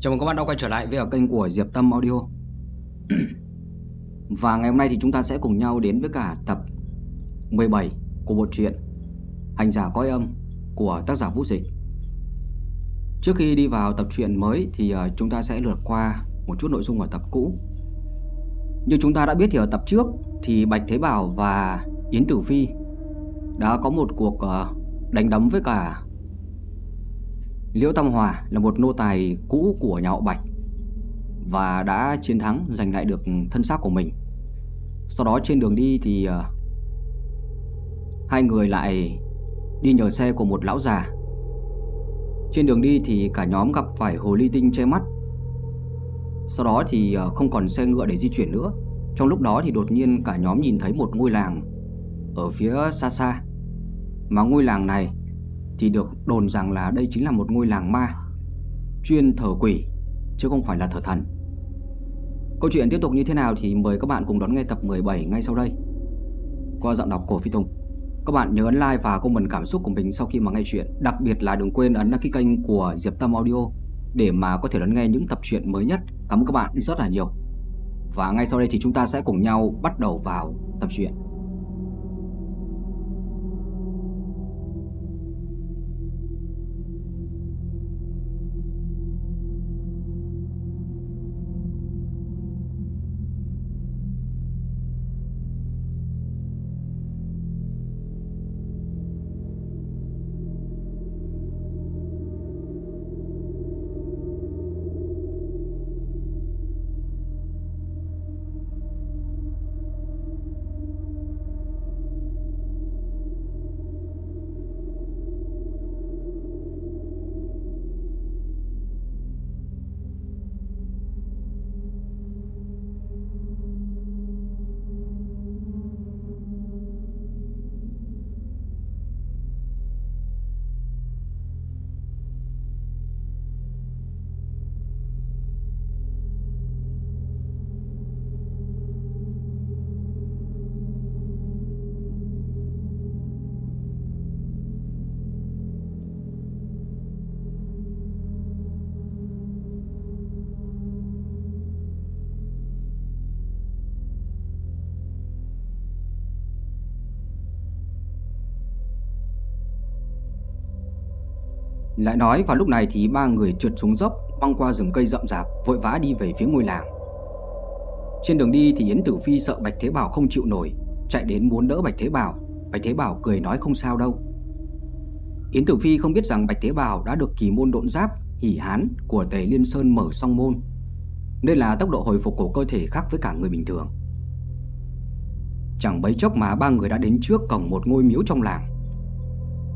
Chào mừng các bạn đã quay trở lại với ở kênh của Diệp Tâm Audio. Và ngày hôm nay thì chúng ta sẽ cùng nhau đến với cả tập 17 của bộ truyện Hành giả cõi âm của tác giả Vũ Dịch. Trước khi đi vào tập truyện mới thì ờ, chúng ta sẽ lượt qua một chút nội dung ở tập cũ. Như chúng ta đã biết thì ở tập trước thì Bạch Thế Bảo và Yến Tử Phi đã có một cuộc ờ, đánh đấm với cả Liễu Tam Hòa là một nô tài cũ của nhà họ Bạch và đã chiến thắng giành lại được thân xác của mình. Sau đó trên đường đi thì uh, hai người lại đi nhờ xe của một lão già. Trên đường đi thì cả nhóm gặp phải hồ ly tinh che mắt. Sau đó thì uh, không còn xe ngựa để di chuyển nữa. Trong lúc đó thì đột nhiên cả nhóm nhìn thấy một ngôi làng ở phía xa xa. Mà ngôi làng này thì được đồn rằng là đây chính là một ngôi làng ma chuyên thờ quỷ chứ không phải là thờ thần. Câu chuyện tiếp tục như thế nào thì mời các bạn cùng đón nghe tập 17 ngay sau đây. Qua giọng đọc của Phi Tùng. Các bạn nhớ ấn like và comment cảm xúc của mình sau khi mà nghe chuyện, đặc biệt là đừng quên ấn đăng ký kênh của Diệp Tâm Audio để mà có thể đón nghe những tập truyện mới nhất. Cảm ơn các bạn rất là nhiều. Và ngay sau đây thì chúng ta sẽ cùng nhau bắt đầu vào tập truyện. Lại nói vào lúc này thì ba người trượt xuống dốc, Băng qua rừng cây rậm rạp, Vội vã đi về phía ngôi làng. Trên đường đi thì Yến Tử Phi sợ Bạch Thế Bảo không chịu nổi, Chạy đến muốn đỡ Bạch Thế Bảo. Bạch Thế Bảo cười nói không sao đâu. Yến Tử Phi không biết rằng Bạch Thế Bảo đã được kỳ môn độn giáp Hỷ hán của Tề Liên Sơn mở song môn, Nên là tốc độ hồi phục của cơ thể khác với cả người bình thường. Chẳng bấy chốc mà ba người đã đến trước cổng một ngôi miếu trong làng.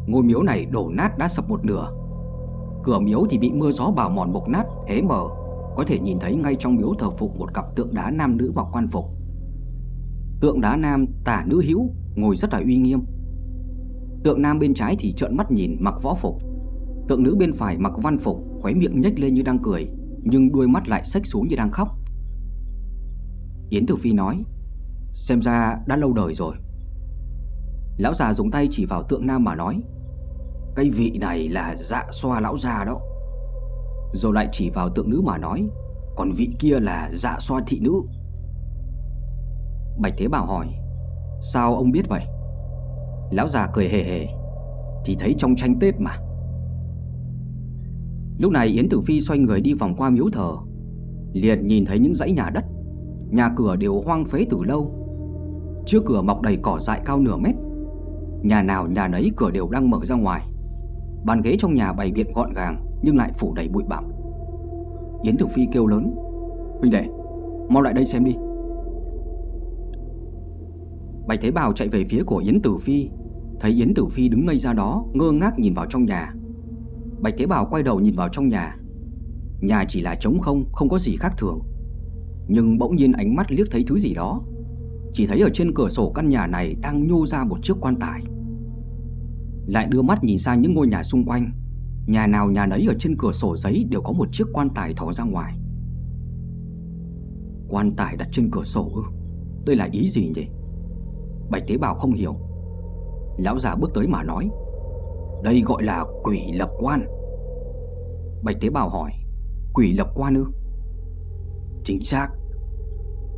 Ngôi miếu này đổ nát đã sập một nửa Cửa miếu thì bị mưa gió bào mòn mục nát, hé mở. Có thể nhìn thấy ngay trong miếu thờ phụng một cặp tượng đá nam nữ mặc quan phục. Tượng đá nam tả nữ hữu ngồi rất là uy nghiêm. Tượng nam bên trái thì trợn mắt nhìn mặc võ phục. Tượng nữ bên phải mặc văn phục Khóe miệng nhếch lên như đang cười Nhưng đuôi mắt lại xếch xuống như đang khóc. Yến Tử Phi nói Xem ra đã lâu đời rồi. Lão già dùng tay chỉ vào tượng nam mà nói cái vị này là dạ xoa lão già đó. Rồi lại chỉ vào tượng nữ mà nói, Còn vị kia là dạ xoa thị nữ. Bạch Thế Bảo hỏi, Sao ông biết vậy? Lão già cười hề hề, Thì thấy trong tranh Tết mà. Lúc này Yến Tử Phi xoay người đi vòng qua miếu thờ, Liền nhìn thấy những dãy nhà đất, Nhà cửa đều hoang phế từ lâu. Trước cửa mọc đầy cỏ dại cao nửa mét, Nhà nào nhà nấy cửa đều đang mở ra ngoài. Bàn ghế trong nhà bày biện gọn gàng Nhưng lại phủ đầy bụi bặm. Yến Tử Phi kêu lớn, Huynh đệ, mau lại đây xem đi. Bạch Thế Bảo chạy về phía của Yến Tử Phi, Thấy Yến Tử Phi đứng ngây ra đó, Ngơ ngác nhìn vào trong nhà. Bạch Thế Bảo quay đầu nhìn vào trong nhà. Nhà chỉ là trống không Không có gì khác thường. Nhưng bỗng nhiên ánh mắt liếc thấy thứ gì đó. Chỉ thấy ở trên cửa sổ căn nhà này Đang nhô ra một chiếc quan tài lại đưa mắt nhìn sang những ngôi nhà xung quanh Nhà nào nhà nấy ở trên cửa sổ giấy Đều có một chiếc quan tài thò ra ngoài Quan tài đặt trên cửa sổ ư Đây là ý gì nhỉ Bạch Tế bào không hiểu Lão già bước tới mà nói Đây gọi là quỷ lập quan Bạch Tế bào hỏi quỷ lập quan ư? Chính xác.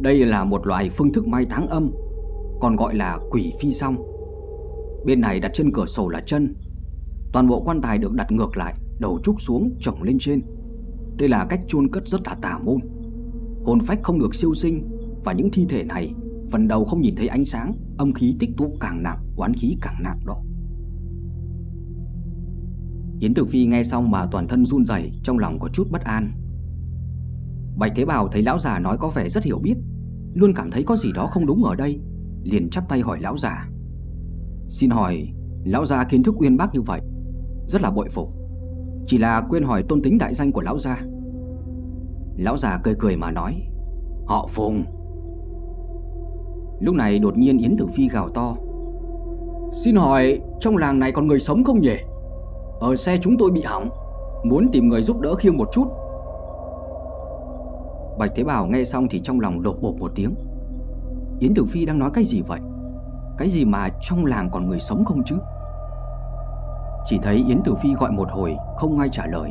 Đây là một loại phương thức mai táng âm, còn gọi là quỷ phi song. Bên này đặt trên cửa sổ là chân. Toàn bộ quan tài được đặt ngược lại, đầu trúc xuống, chồng lên trên. Đây là cách chôn cất rất là tà môn. Hồn phách không được siêu sinh và những thi thể này phần đầu không nhìn thấy ánh sáng, âm khí tích tụ càng nặng, oán khí càng nặng đó. Yến Tử Phi nghe xong mà toàn thân run rẩy, trong lòng có chút bất an. Bạch Thế Bảo thấy lão già nói có vẻ rất hiểu biết, luôn cảm thấy có gì đó không đúng ở đây, liền chắp tay hỏi lão già. Xin hỏi, lão già kiến thức uyên bác như vậy, rất là bội phục. Chỉ là quên hỏi tôn tính đại danh của lão già. Lão già cười cười mà nói, họ Phùng. Lúc này đột nhiên Yến Tử Phi gào to. Xin hỏi, trong làng này còn người sống không nhỉ? Ở xe chúng tôi bị hỏng, muốn tìm người giúp đỡ khiêng một chút. Bạch Thế Bảo nghe xong thì trong lòng lột bột một tiếng. Yến Tử Phi đang nói cái gì vậy? Cái gì mà trong làng còn người sống không chứ? Chỉ thấy Yến Tử Phi gọi một hồi, không ai trả lời,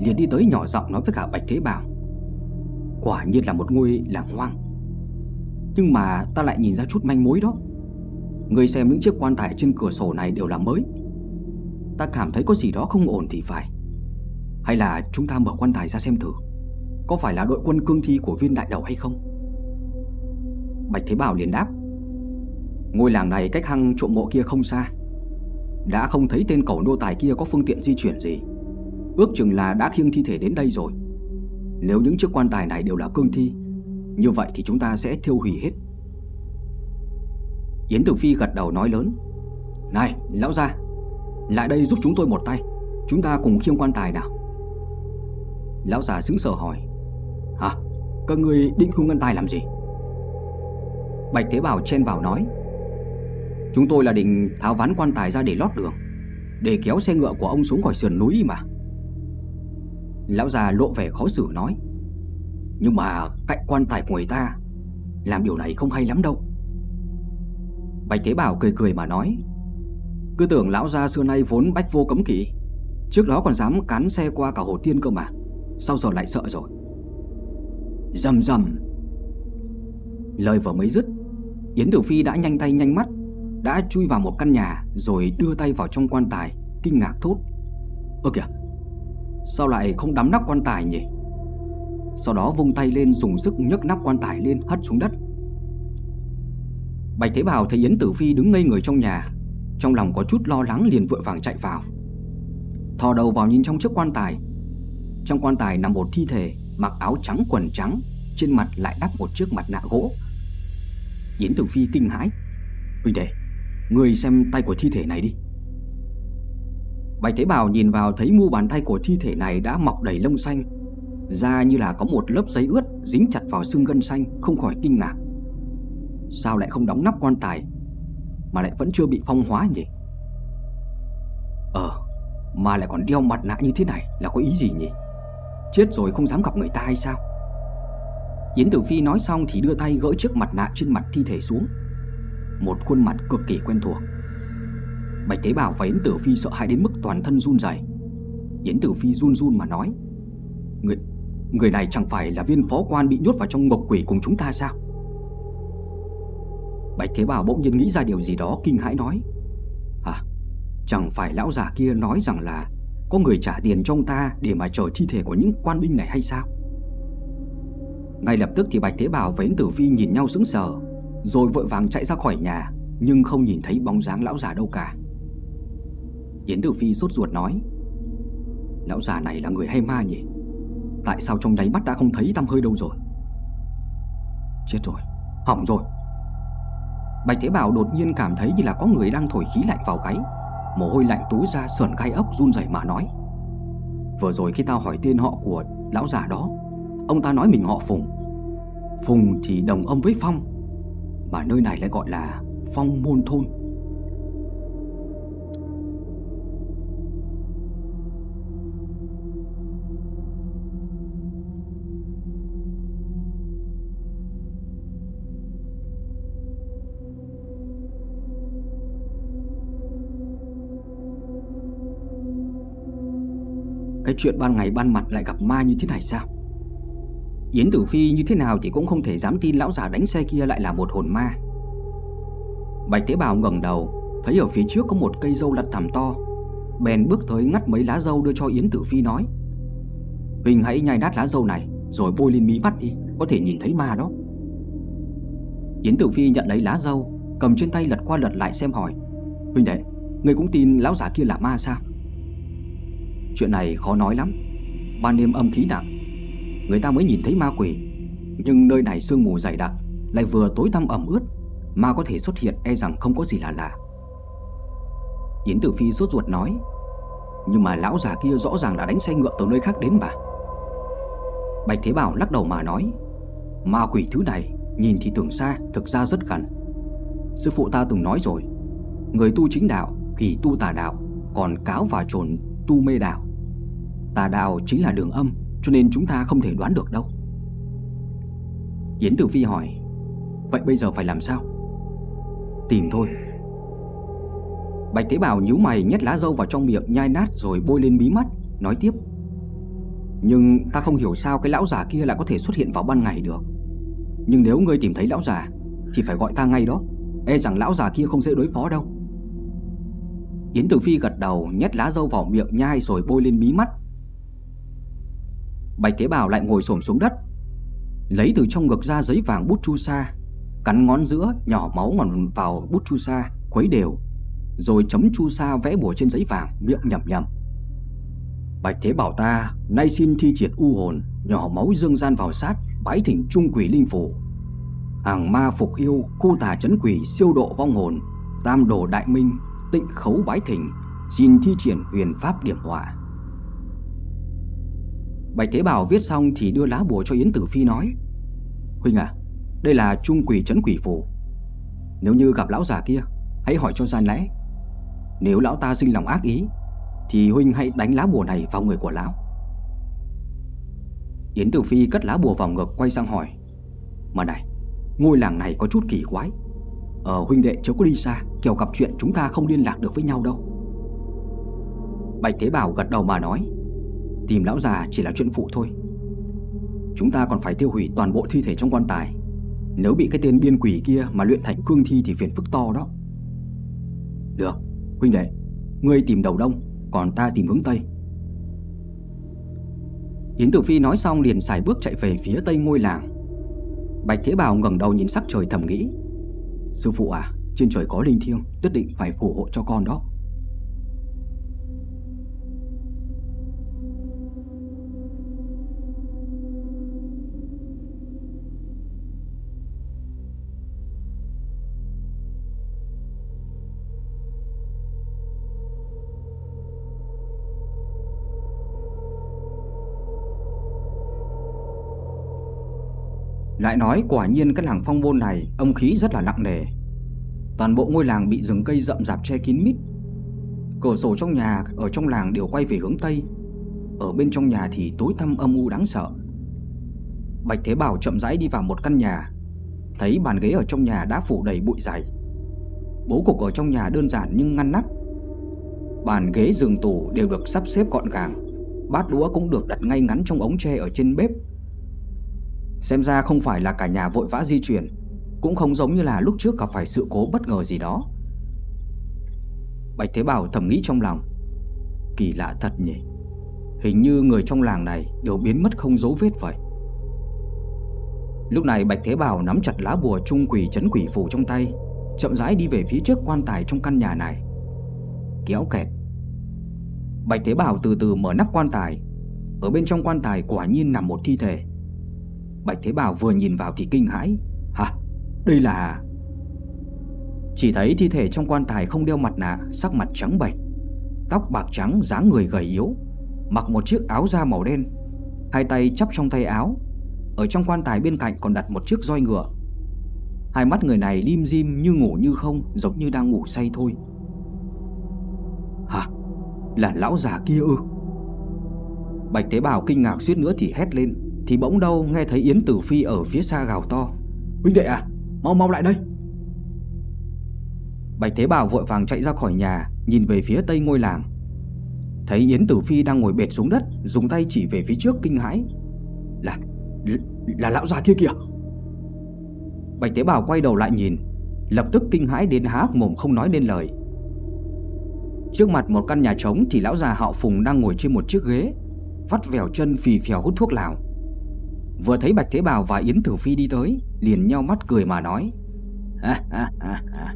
Liền đi tới nhỏ giọng nói với cả Bạch Thế Bảo. Quả nhiên là một ngôi làng hoang. Nhưng mà ta lại nhìn ra chút manh mối đó. Người xem những chiếc quan tài trên cửa sổ này đều là mới. Ta cảm thấy có gì đó không ổn thì phải. Hay là chúng ta mở quan tài ra xem thử, Có phải là đội quân cương thi của viên đại đầu hay không? Bạch Thế Bảo liền đáp. Ngôi làng này cách hang trộm mộ kia không xa. Đã không thấy tên cầu nô tài kia có phương tiện di chuyển gì. Ước chừng là đã khiêng thi thể đến đây rồi. Nếu những chiếc quan tài này đều là cương thi, Như vậy thì chúng ta sẽ thiêu hủy hết. Yến Tử Phi gật đầu nói lớn, Này, lão gia, Lại đây giúp chúng tôi một tay. Chúng ta cùng khiêng quan tài nào? Lão già sững sờ hỏi, Hả? Các người định khung ngân tài làm gì? Bạch Thế Bảo chen vào nói Chúng tôi là định tháo ván quan tài ra để lót đường, Để kéo xe ngựa của ông xuống khỏi sườn núi mà. Lão già lộ vẻ khó xử nói, Nhưng mà cạnh quan tài của người ta, Làm điều này không hay lắm đâu. Bạch Thế Bảo cười cười mà nói, Cứ tưởng lão gia xưa nay vốn bách vô cấm kỵ, Trước đó còn dám cán xe qua cả hồ tiên cơ mà Sao giờ lại sợ rồi. Dầm dầm Lời vừa mới dứt, Yến Tử Phi đã nhanh tay nhanh mắt đã chui vào một căn nhà Rồi đưa tay vào trong quan tài, Kinh ngạc thốt. Ơ kìa, Sao lại không đắm nắp quan tài nhỉ? Sau đó vung tay lên dùng sức nhấc nắp quan tài lên hất xuống đất. Bạch Thế Bảo thấy Yến Tử Phi đứng ngây người trong nhà, Trong lòng có chút lo lắng liền vội vàng chạy vào. Thò đầu vào nhìn trong chiếc quan tài. Trong quan tài nằm một thi thể, Mặc áo trắng, quần trắng, Trên mặt lại đắp một chiếc mặt nạ gỗ. Yến Tử Phi kinh hãi. Huynh đệ Người xem tay của thi thể này đi. Bạch Thế Bảo nhìn vào thấy mu bàn tay của thi thể này đã mọc đầy lông xanh, Da như là có một lớp giấy ướt dính chặt vào xương gân xanh, không khỏi kinh ngạc. Sao lại không đóng nắp quan tài Mà lại vẫn chưa bị phong hóa nhỉ? Ờ Mà lại còn đeo mặt nạ như thế này Là có ý gì nhỉ? Chết rồi không dám gặp người ta hay sao? Yến Tử Phi nói xong thì đưa tay gỡ chiếc mặt nạ trên mặt thi thể xuống. Một khuôn mặt cực kỳ quen thuộc. Bạch Thế Bảo và Yến Tử Phi sợ hãi đến mức toàn thân run rẩy. Yến Tử Phi run run mà nói Người, người này chẳng phải là viên phó quan bị nhốt vào trong ngục quỷ cùng chúng ta sao? Bạch Thế Bảo bỗng nhiên nghĩ ra điều gì đó kinh hãi nói À Chẳng phải lão già kia nói rằng là Có người trả tiền cho ông ta Để mà chờ thi thể của những quan binh này hay sao? Ngay lập tức thì Bạch Thế Bảo và Yến Tử Phi nhìn nhau sững sờ. Rồi vội vàng chạy ra khỏi nhà, Nhưng không nhìn thấy bóng dáng lão già đâu cả. Yến Tử Phi sốt ruột nói, Lão già này là người hay ma nhỉ? Tại sao trong nháy mắt đã không thấy tăm hơi đâu rồi? Chết rồi, Hỏng rồi. Bạch Thế Bảo đột nhiên cảm thấy như là có người đang thổi khí lạnh vào gáy. Mồ hôi lạnh túi ra sờn gai ốc run rẩy mà nói, Vừa rồi khi tao hỏi tên họ của lão già đó, Ông ta nói mình họ Phùng. Phùng thì đồng âm với Phong mà nơi này lại gọi là Phong Môn Thôn. Cái chuyện ban ngày ban mặt lại gặp ma như thế này sao? Yến Tử Phi như thế nào thì cũng không thể dám tin lão già đánh xe kia lại là một hồn ma. Bạch Tế Bào ngẩng đầu, Thấy ở phía trước có một cây dâu lặt thảm to. Bèn bước tới ngắt mấy lá dâu đưa cho Yến Tử Phi nói, Huỳnh hãy nhai nát lá dâu này, Rồi vui lên mí mắt đi, Có thể nhìn thấy ma đó. Yến Tử Phi nhận lấy lá dâu, Cầm trên tay lật qua lật lại xem hỏi, Huỳnh đệ Người cũng tin lão giả kia là ma sao? Chuyện này khó nói lắm. Ban đêm âm khí nặng Người ta mới nhìn thấy ma quỷ. Nhưng nơi này sương mù dày đặc, Lại vừa tối tăm ẩm ướt Ma có thể xuất hiện e rằng không có gì là lạ. Yến Tử Phi sốt ruột nói, Nhưng mà lão già kia rõ ràng là đánh xe ngựa từ nơi khác đến bà Bạch Thế Bảo lắc đầu mà nói, Ma quỷ thứ này, Nhìn thì tưởng xa, Thực ra rất gần. Sư phụ ta từng nói rồi, Người tu chính đạo thì tu tà đạo, Còn cáo và trồn tu mê đạo. Tà đạo chính là đường âm cho nên chúng ta không thể đoán được đâu. Yến Tử Phi hỏi, Vậy bây giờ phải làm sao? Tìm thôi. Bạch Thế Bảo nhíu mày nhét lá dâu vào trong miệng nhai nát rồi bôi lên mí mắt, Nói tiếp, Nhưng ta không hiểu sao cái lão già kia lại có thể xuất hiện vào ban ngày được. Nhưng nếu ngươi tìm thấy lão già, Thì phải gọi ta ngay đó. E rằng lão già kia không dễ đối phó đâu. Yến Tử Phi gật đầu, nhét lá dâu vào miệng nhai rồi bôi lên mí mắt. Bạch Thế Bảo lại ngồi xổm xuống đất, Lấy từ trong ngực ra giấy vàng bút chu sa, Cắn ngón giữa nhỏ máu ngòn vào bút chu sa, Khuấy đều, Rồi chấm chu sa vẽ bùa trên giấy vàng, Miệng nhầm nhầm Bạch Thế Bảo ta, Nay xin thi triển u hồn, Nhỏ máu dương gian vào sát, Bái thỉnh trung quỷ linh phủ. Hàng ma phục yêu Khu tà chấn quỷ siêu độ vong hồn, Tam đồ đại minh, Tịnh khấu bái thỉnh, Xin thi triển huyền pháp điểm hỏa Bạch Thế Bảo viết xong thì đưa lá bùa cho Yến Tử Phi nói, Huynh à Đây là trung quỷ chấn quỷ phù. Nếu như gặp lão già kia, Hãy hỏi cho gian lẽ. Nếu lão ta sinh lòng ác ý, Thì Huynh hãy đánh lá bùa này vào người của lão. Yến Tử Phi cất lá bùa vào ngực quay sang hỏi, Mà này, Ngôi làng này có chút kỳ quái. Ờ huynh đệ chớ có đi xa, Kẻo gặp chuyện chúng ta không liên lạc được với nhau đâu. Bạch Thế Bảo gật đầu mà nói Tìm lão già chỉ là chuyện phụ thôi. Chúng ta còn phải tiêu hủy toàn bộ thi thể trong quan tài. Nếu bị cái tên biên quỷ kia mà luyện thành cương thi thì phiền phức to đó. Được, huynh đệ Ngươi tìm đầu đông Còn ta tìm hướng tây. Yến Tử Phi nói xong liền xài bước chạy về phía tây ngôi làng. Bạch Thế Bảo ngẩng đầu nhìn sắc trời thầm nghĩ. Sư phụ à, trên trời có linh thiêng Nhất định phải phù hộ cho con đó. Lại nói quả nhiên cái làng phong môn này âm khí rất là nặng nề. Toàn bộ ngôi làng bị rừng cây rậm rạp che kín mít. Cửa sổ trong nhà ở trong làng đều quay về hướng tây. Ở bên trong nhà thì tối tăm âm u đáng sợ. Bạch Thế Bảo chậm rãi đi vào một căn nhà, thấy bàn ghế ở trong nhà đã phủ đầy bụi dày. Bố cục ở trong nhà đơn giản nhưng ngăn nắp. Bàn ghế giường tủ đều được sắp xếp gọn gàng, bát đũa cũng được đặt ngay ngắn trong ống tre ở trên bếp Xem ra không phải là cả nhà vội vã di chuyển, Cũng không giống như là lúc trước gặp phải sự cố bất ngờ gì đó. Bạch Thế Bảo thầm nghĩ trong lòng. Kỳ lạ thật nhỉ. Hình như người trong làng này đều biến mất không dấu vết vậy. Lúc này Bạch Thế Bảo nắm chặt lá bùa trung quỷ chấn quỷ phù trong tay, Chậm rãi đi về phía trước quan tài trong căn nhà này. Kéo kẹt. Bạch Thế Bảo từ từ mở nắp quan tài. Ở bên trong quan tài quả nhiên nằm một thi thể. Bạch Thế Bảo vừa nhìn vào thì kinh hãi Hả? Đây là... Chỉ thấy thi thể trong quan tài không đeo mặt nạ, Sắc mặt trắng bệch, Tóc bạc trắng, dáng người gầy yếu, Mặc một chiếc áo da màu đen, Hai tay chắp trong tay áo, Ở trong quan tài bên cạnh còn đặt một chiếc roi ngựa Hai mắt người này lim dim như ngủ như không, Giống như đang ngủ say thôi Hả? Là lão già kia ư? Bạch Thế Bảo kinh ngạc suýt nữa thì hét lên thì bỗng đâu nghe thấy Yến Tử Phi ở phía xa gào to. Huynh đệ à Mau mau lại đây. Bạch Thế Bảo vội vàng chạy ra khỏi nhà Nhìn về phía tây ngôi làng. Thấy Yến Tử Phi đang ngồi bệt xuống đất Dùng tay chỉ về phía trước kinh hãi. Là, là, là lão già kia kìa. Bạch Thế Bảo quay đầu lại nhìn Lập tức kinh hãi đến há mồm không nói nên lời. Trước mặt một căn nhà trống Thì lão già họ Phùng đang ngồi trên một chiếc ghế Vắt vẻo chân phì phèo hút thuốc lào. Vừa thấy Bạch Thế Bào và Yến Tử Phi đi tới Liền nhau mắt cười mà nói. Ha, ha, ha, ha.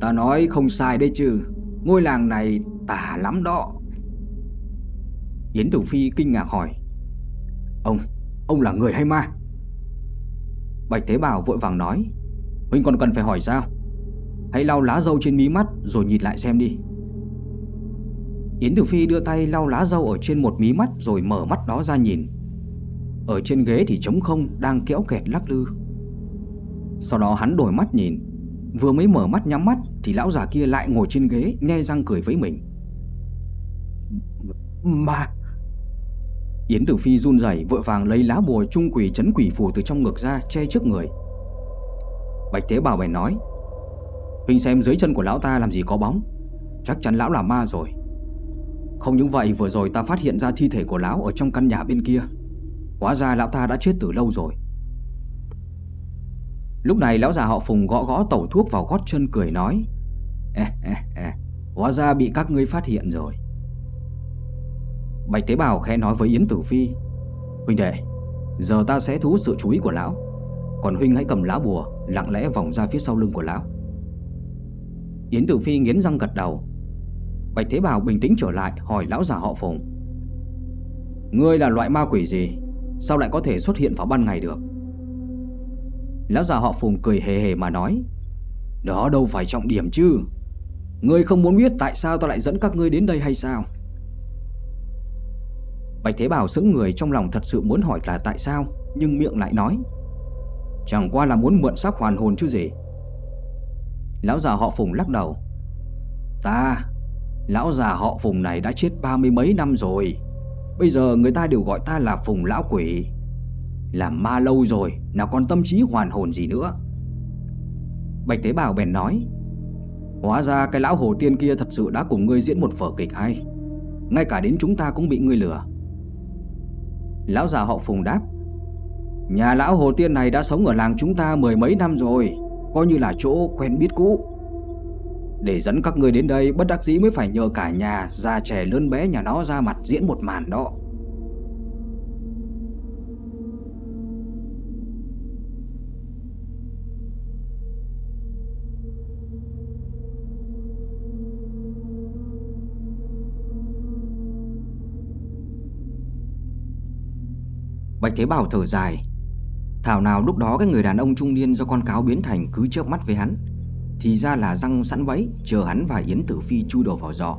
Ta nói không sai đấy chứ. Ngôi làng này tà lắm đó. Yến Tử Phi kinh ngạc hỏi. Ông, ông là người hay ma? Bạch Thế Bảo vội vàng nói. Huynh còn cần phải hỏi sao? Hãy lau lá dâu trên mí mắt rồi nhìn lại xem đi. Yến Tử Phi đưa tay lau lá dâu ở trên một mí mắt rồi mở mắt đó ra nhìn. Ở trên ghế thì trống không đang kéo kẹt lắc lư. Sau đó hắn đổi mắt nhìn Vừa mới mở mắt nhắm mắt Thì lão già kia lại ngồi trên ghế Nghe răng cười với mình. Mà Yến Tử Phi run rẩy vội vàng lấy lá bùa trung quỷ chấn quỷ phù từ trong ngực ra che trước người. Bạch Thế Bảo bèn nói Huynh xem dưới chân của lão ta làm gì có bóng. Chắc chắn lão là ma rồi. Không những vậy vừa rồi ta phát hiện ra thi thể của lão ở trong căn nhà bên kia Hóa ra lão ta đã chết từ lâu rồi. Lúc này lão già họ Phùng gõ gõ tẩu thuốc vào gót chân cười nói Ê, ê, ê, Hóa ra bị các ngươi phát hiện rồi. Bạch Tế Bào khẽ nói với Yến Tử Phi Huynh đệ Giờ ta sẽ thu hút sự chú ý của lão. Còn Huynh hãy cầm lá bùa Lặng lẽ vòng ra phía sau lưng của lão. Yến Tử Phi nghiến răng gật đầu. Bạch Thế Bào bình tĩnh trở lại Hỏi lão già họ Phùng Ngươi là loại ma quỷ gì? Sao lại có thể xuất hiện vào ban ngày được? Lão già họ Phùng cười hề hề mà nói, Đó đâu phải trọng điểm chứ. Ngươi không muốn biết tại sao ta lại dẫn các ngươi đến đây hay sao? Bạch Thế Bảo sững người trong lòng thật sự muốn hỏi là tại sao, Nhưng miệng lại nói, Chẳng qua là muốn mượn sắc hoàn hồn chứ gì. Lão già họ Phùng lắc đầu, Ta, Lão già họ Phùng này đã chết ba mươi mấy năm rồi. Bây giờ người ta đều gọi ta là Phùng Lão Quỷ. Làm ma lâu rồi, Nào còn tâm trí hoàn hồn gì nữa. Bạch tế Bảo bèn nói, Hóa ra cái lão hồ tiên kia thật sự đã cùng ngươi diễn một vở kịch hay. Ngay cả đến chúng ta cũng bị ngươi lừa. Lão già họ Phùng đáp, Nhà lão Hồ Tiên này đã sống ở làng chúng ta mười mấy năm rồi, Coi như là chỗ quen biết cũ. Để dẫn các người đến đây, Bất đắc dĩ mới phải nhờ cả nhà Già trẻ lớn bé nhà nó ra mặt diễn một màn đó. Bạch Thế Bảo thở dài. Thảo nào lúc đó cái người đàn ông trung niên do con cáo biến thành cứ chớp mắt với hắn. Thì ra là răng sẵn bẫy, Chờ hắn và Yến Tử Phi chui đầu vào giỏ.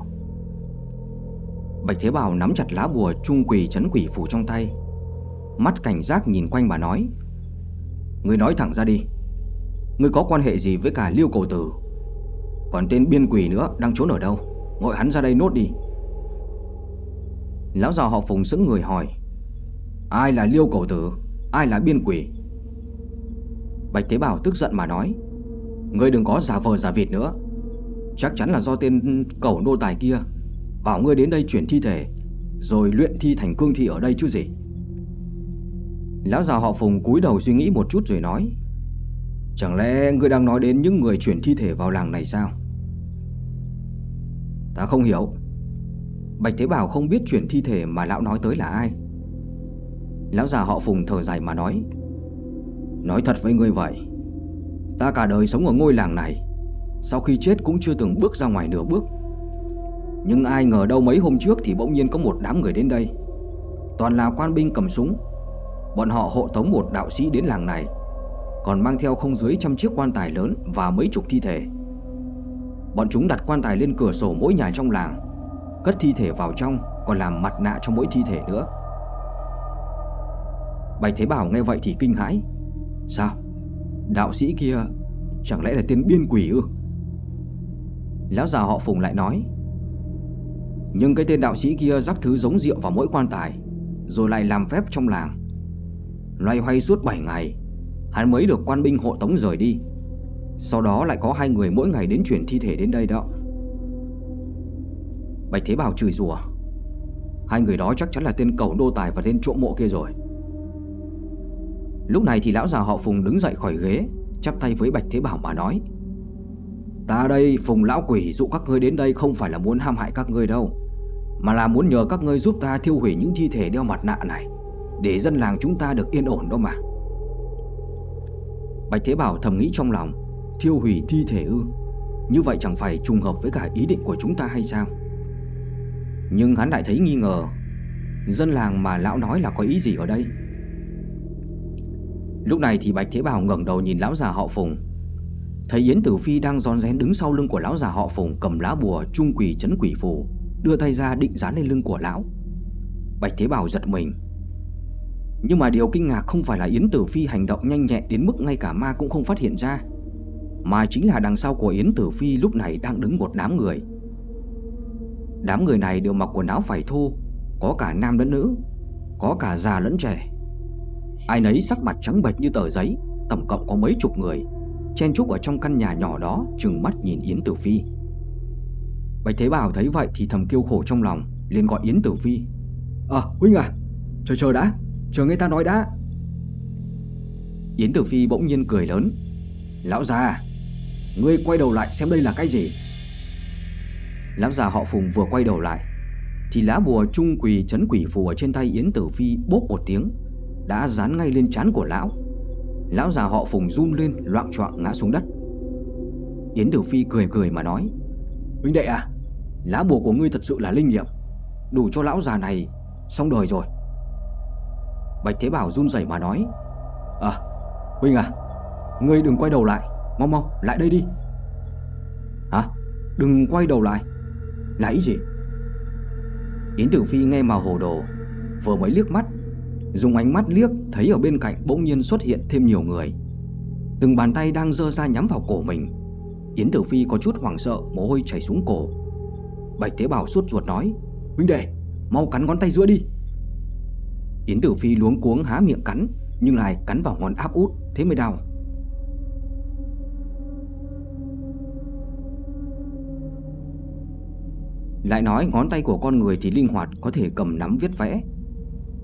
Bạch Thế Bảo nắm chặt lá bùa trung quỷ chấn quỷ phủ trong tay. Mắt cảnh giác nhìn quanh bà nói Người nói thẳng ra đi. Người có quan hệ gì với cả liêu cầu tử? Còn tên biên quỷ nữa đang trốn ở đâu? Gọi hắn ra đây nốt đi. Lão già họ Phùng sững người hỏi, Ai là liêu cổ tử? Ai là biên quỷ? Bạch Thế Bảo tức giận mà nói Ngươi đừng có giả vờ giả vịt nữa. Chắc chắn là do tên cẩu nô tài kia Bảo ngươi đến đây chuyển thi thể, Rồi luyện thi thành cương thi ở đây chứ gì. Lão già họ Phùng cúi đầu suy nghĩ một chút rồi nói, Chẳng lẽ ngươi đang nói đến những người chuyển thi thể vào làng này sao? Ta không hiểu. Bạch Thế Bảo không biết chuyển thi thể mà lão nói tới là ai. Lão già họ Phùng thở dài mà nói Nói thật với ngươi vậy Ta cả đời sống ở ngôi làng này. Sau khi chết cũng chưa từng bước ra ngoài nửa bước. Nhưng ai ngờ đâu mấy hôm trước Thì bỗng nhiên có một đám người đến đây. Toàn là quan binh cầm súng. Bọn họ hộ tống một đạo sĩ đến làng này. Còn mang theo không dưới trăm chiếc quan tài lớn Và mấy chục thi thể. Bọn chúng đặt quan tài lên cửa sổ mỗi nhà trong làng, Cất thi thể vào trong, Còn làm mặt nạ cho mỗi thi thể nữa. Bạch Thế Bảo nghe vậy thì kinh hãi. Sao? Đạo sĩ kia Chẳng lẽ là tên biên quỷ ư? Lão già họ Phùng lại nói, Nhưng cái tên đạo sĩ kia rắc thứ giống rượu vào mỗi quan tài, Rồi lại làm phép trong làng. Loay hoay suốt 7 ngày, Hắn mới được quan binh hộ tống rời đi. Sau đó lại có hai người mỗi ngày đến chuyển thi thể đến đây đó. Bạch Thế Bảo chửi rủa, Hai người đó chắc chắn là tên cầu đô tài và tên trộm mộ kia rồi. Lúc này thì lão già họ Phùng đứng dậy khỏi ghế, Chắp tay với Bạch Thế Bảo mà nói, Ta đây, Phùng lão quỷ, dụ các ngươi đến đây không phải là muốn ham hại các ngươi đâu, Mà là muốn nhờ các ngươi giúp ta thiêu hủy những thi thể đeo mặt nạ này, Để dân làng chúng ta được yên ổn đó mà. Bạch Thế Bảo thầm nghĩ trong lòng, Thiêu hủy thi thể ư? Như vậy chẳng phải trùng hợp với cả ý định của chúng ta hay sao? Nhưng hắn lại thấy nghi ngờ, Dân làng mà lão nói là có ý gì ở đây? Lúc này thì Bạch Thế Bảo ngẩng đầu nhìn lão già họ Phùng Thấy Yến Tử Phi đang giòn rén đứng sau lưng của lão già họ Phùng cầm lá bùa trung quỷ chấn quỷ phù, đưa tay ra định dán lên lưng của lão. Bạch Thế Bảo giật mình. Nhưng mà điều kinh ngạc không phải là Yến Tử Phi hành động nhanh nhẹn đến mức ngay cả ma cũng không phát hiện ra, mà chính là đằng sau của Yến Tử Phi lúc này đang đứng một đám người. Đám người này đều mặc quần áo phải thô, có cả nam lẫn nữ, có cả già lẫn trẻ. Ai nấy sắc mặt trắng bệch như tờ giấy, tổng cộng có mấy chục người chen chúc ở trong căn nhà nhỏ đó trừng mắt nhìn Yến Tử Phi. Bạch Thế Bảo thấy vậy thì thầm kêu khổ trong lòng, liền gọi Yến Tử Phi. "À, huynh à, chờ chờ đã, chờ người ta nói đã." Yến Tử Phi bỗng nhiên cười lớn. "Lão già, ngươi quay đầu lại xem đây là cái gì?" Lão già họ Phùng vừa quay đầu lại thì lá bùa trung quỳ chấn quỷ phù ở trên tay Yến Tử Phi bốp một tiếng đã dán ngay lên trán của lão. Lão già họ Phùng run lên loạn choạng ngã xuống đất. Yến Tử Phi cười cười mà nói, Huynh đệ à Lá bùa của ngươi thật sự là linh nghiệm, Đủ cho lão già này Xong đời rồi. Bạch Thế Bảo run rẩy mà nói À Huynh à Ngươi đừng quay đầu lại, Mau mau, lại đây đi. Hả? Đừng quay đầu lại? Là ý gì? Yến Tử Phi nghe mà hồ đồ, Vừa mới liếc mắt Dùng ánh mắt liếc thấy ở bên cạnh bỗng nhiên xuất hiện thêm nhiều người. Từng bàn tay đang dơ ra nhắm vào cổ mình. Yến Tử Phi có chút hoảng sợ, Mồ hôi chảy xuống cổ. Bạch Thế Bảo suốt ruột nói, Huynh đệ, mau cắn ngón tay giữa đi. Yến Tử Phi luống cuống há miệng cắn, Nhưng lại cắn vào ngón áp út, Thế mới đau. Lại nói ngón tay của con người thì linh hoạt, Có thể cầm nắm viết vẽ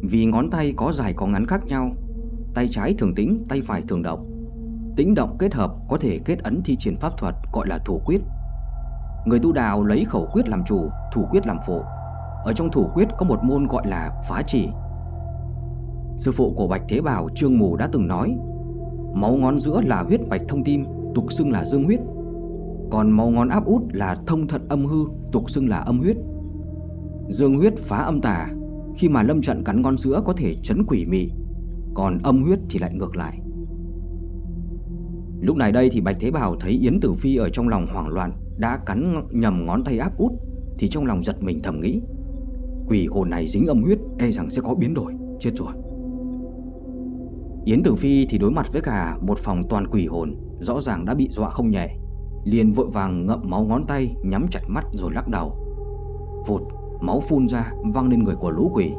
vì ngón tay có dài có ngắn khác nhau. Tay trái thường tĩnh, tay phải thường động Tĩnh động kết hợp có thể kết ấn thi triển pháp thuật gọi là thủ quyết. Người tu đạo lấy khẩu quyết làm chủ, thủ quyết làm phụ. Ở trong thủ quyết có một môn gọi là phá chỉ Sư phụ của Bạch Thế Bảo Trương Mù đã từng nói Máu ngón giữa là huyết bạch thông tim, tục xưng là dương huyết. Còn máu ngón áp út là thông thận âm hư, tục xưng là âm huyết. Dương huyết phá âm tà, khi mà lâm trận cắn con sữa có thể chấn quỷ mị, Còn âm huyết thì lại ngược lại. Lúc này đây thì Bạch Thế Bảo thấy Yến Tử Phi ở trong lòng hoảng loạn, Đã cắn nhầm ngón tay áp út, Thì trong lòng giật mình thầm nghĩ, Quỷ hồn này dính âm huyết e rằng sẽ có biến đổi, Chết rồi. Yến Tử Phi thì đối mặt với cả một phòng toàn quỷ hồn, Rõ ràng đã bị dọa không nhẹ, Liền vội vàng ngậm máu ngón tay, Nhắm chặt mắt rồi lắc đầu. Vụt Máu phun ra, văng lên người của lũ quỷ.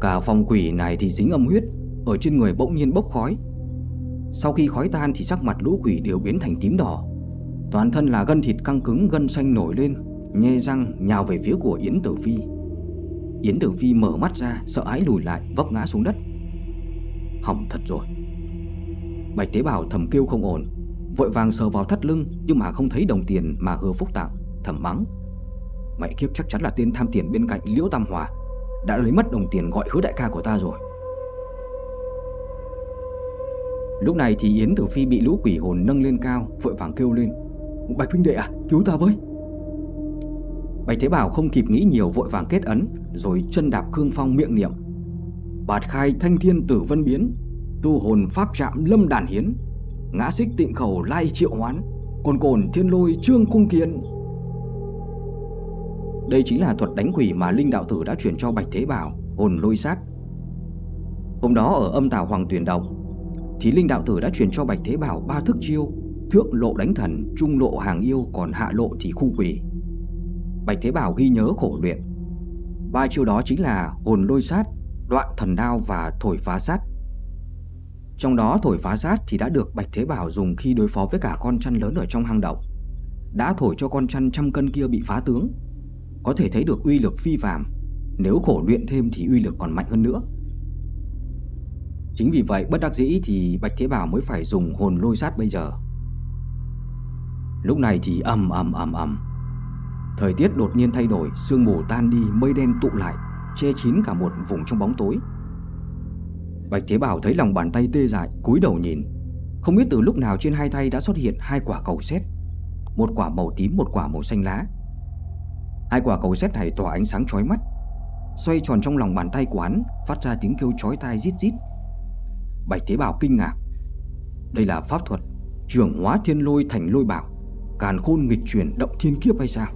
Cả phòng quỷ này thì dính âm huyết, Ở trên người bỗng nhiên bốc khói. Sau khi khói tan thì sắc mặt lũ quỷ đều biến thành tím đỏ. Toàn thân là gân thịt căng cứng, gân xanh nổi lên, Nhe răng nhào về phía của Yến Tử Phi. Yến Tử Phi mở mắt ra, Sợ ái lùi lại, vấp ngã xuống đất. Hỏng thật rồi. Bạch Tế Bảo thầm kêu không ổn, Vội vàng sờ vào thắt lưng, Nhưng mà không thấy đồng tiền mà hứa phúc tạo Thầm mắng. Mẹ kiếp chắc chắn là tên tham tiền bên cạnh Liễu Tam Hòa Đã lấy mất đồng tiền gọi hứa đại ca của ta rồi. Lúc này thì Yến Tử Phi bị lũ quỷ hồn nâng lên cao, Vội vàng kêu lên, Bạch huynh đệ à cứu ta với. Bạch Thế Bảo không kịp nghĩ nhiều, vội vàng kết ấn, Rồi chân đạp cương phong miệng niệm, Bạt khai thanh thiên tử vân biến, Tu hồn pháp trạm lâm đàn hiến, Ngã xích tịnh khẩu lai triệu hoán Cồn cồn thiên lôi trương cung kiến đây chính là thuật đánh quỷ mà Linh Đạo Tử đã truyền cho Bạch Thế Bảo, hồn lôi sát. Hôm đó ở âm tảo Hoàng Tuyền Động, thì Linh Đạo Tử đã truyền cho Bạch Thế Bảo ba thức chiêu, thượng lộ đánh thần, trung lộ hàng yêu, còn hạ lộ thì khu quỷ. Bạch Thế Bảo ghi nhớ khổ luyện. Ba chiêu đó chính là hồn lôi sát, đoạn thần đao và thổi phá sát. Trong đó thổi phá sát thì đã được Bạch Thế Bảo dùng khi đối phó với cả con chăn lớn ở trong hang động. Đã thổi cho con chăn trăm cân kia bị phá tướng có thể thấy được uy lực phi phàm. Nếu khổ luyện thêm thì uy lực còn mạnh hơn nữa. Chính vì vậy, bất đắc dĩ thì Bạch Thế Bảo mới phải dùng hồn lôi sát bây giờ. Lúc này thì ầm ầm ầm ầm. Thời tiết đột nhiên thay đổi, Sương mù tan đi, mây đen tụ lại, Che kín cả một vùng trong bóng tối. Bạch Thế Bảo thấy lòng bàn tay tê dại, cúi đầu nhìn. Không biết từ lúc nào trên hai tay đã xuất hiện hai quả cầu sét. Một quả màu tím, một quả màu xanh lá. Hai quả cầu xét này tỏa ánh sáng chói mắt. Xoay tròn trong lòng bàn tay của hắn, Phát ra tiếng kêu chói tai rít rít. Bạch tế bào kinh ngạc. Đây là pháp thuật Trưởng hóa thiên lôi thành lôi bảo, Càn khôn nghịch chuyển động thiên kiếp hay sao?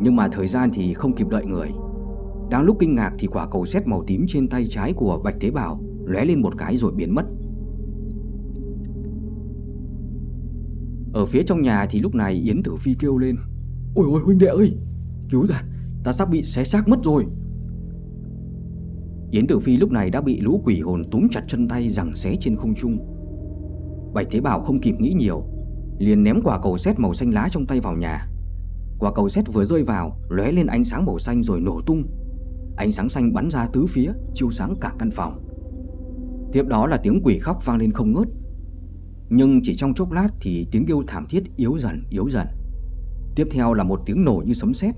Nhưng mà thời gian thì không kịp đợi người. Đang lúc kinh ngạc thì quả cầu xét màu tím trên tay trái của Bạch tế bào lóe lên một cái rồi biến mất. Ở phía trong nhà thì lúc này Yến Tử Phi kêu lên. Ôi ôi, huynh đệ ơi! Cứu ta Ta sắp bị xé xác mất rồi. Yến Tử Phi lúc này đã bị lũ quỷ hồn túm chặt chân tay rằng xé trên không trung. Bạch Thế Bảo không kịp nghĩ nhiều, Liền ném quả cầu sét màu xanh lá trong tay vào nhà. Quả cầu sét vừa rơi vào, lóe lên ánh sáng màu xanh rồi nổ tung. Ánh sáng xanh bắn ra tứ phía, Chiếu sáng cả căn phòng. Tiếp đó là tiếng quỷ khóc vang lên không ngớt. Nhưng chỉ trong chốc lát Thì tiếng kêu thảm thiết yếu dần yếu dần. Tiếp theo là một tiếng nổ như sấm sét.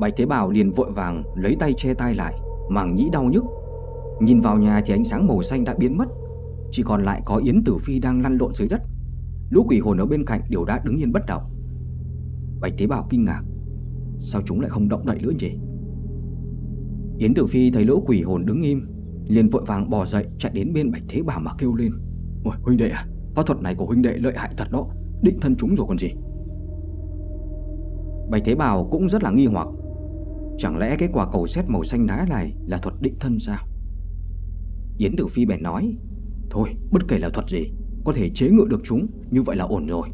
Bạch Thế Bảo liền vội vàng lấy tay che tay lại, Màng nhĩ đau nhức. Nhìn vào nhà thì ánh sáng màu xanh đã biến mất, Chỉ còn lại có Yến Tử Phi đang lăn lộn dưới đất. Lũ quỷ hồn ở bên cạnh đều đã đứng yên bất động. Bạch Thế Bảo kinh ngạc, Sao chúng lại không động đậy nữa nhỉ? Yến Tử Phi thấy lũ quỷ hồn đứng im, liền vội vàng bò dậy chạy đến bên Bạch Thế Bảo mà kêu lên. Ôi huynh đệ à Pháp thuật này của huynh đệ lợi hại thật đó. Định thân chúng rồi còn gì? Bạch Thế Bảo cũng rất là nghi hoặc. Chẳng lẽ cái quả cầu sét màu xanh đá này Là thuật định thân sao? Yến Tử Phi bèn nói, Thôi, bất kể là thuật gì, Có thể chế ngự được chúng, Như vậy là ổn rồi.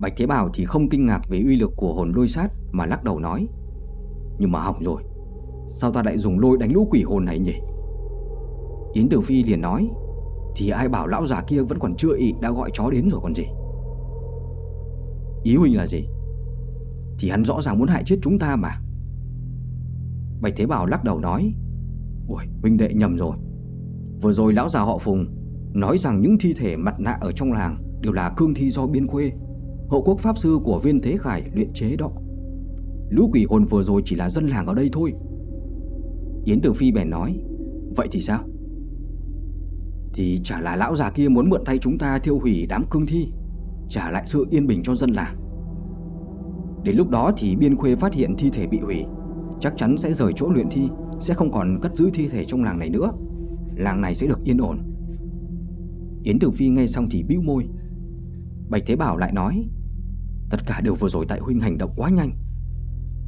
Bạch Thế Bảo thì không kinh ngạc về uy lực của hồn lôi sát Mà lắc đầu nói, Nhưng mà hỏng rồi, Sao ta lại dùng lôi đánh lũ quỷ hồn này nhỉ? Yến Tử Phi liền nói thì ai bảo lão già kia vẫn còn chưa ị, Đã gọi chó đến rồi còn gì? Ý huynh là gì? Thì hắn rõ ràng muốn hại chết chúng ta mà. Bạch Thế Bảo lắc đầu nói Ôi huynh đệ nhầm rồi. Vừa rồi lão già họ Phùng Nói rằng những thi thể mặt nạ ở trong làng Đều là cương thi do biên khuê, Hộ quốc pháp sư của viên thế khải luyện chế đó. Lũ quỷ hồn vừa rồi chỉ là dân làng ở đây thôi. Yến Tử Phi bèn nói, Vậy thì sao? Thì chả là lão già kia muốn mượn tay chúng ta thiêu hủy đám cương thi, Trả lại sự yên bình cho dân làng. Đến lúc đó thì biên khuê phát hiện thi thể bị hủy, Chắc chắn sẽ rời chỗ luyện thi, Sẽ không còn cất giữ thi thể trong làng này nữa. Làng này sẽ được yên ổn. Yến Tử Phi nghe xong thì bĩu môi. Bạch Thế Bảo lại nói, Tất cả đều vừa rồi tại huynh hành động quá nhanh.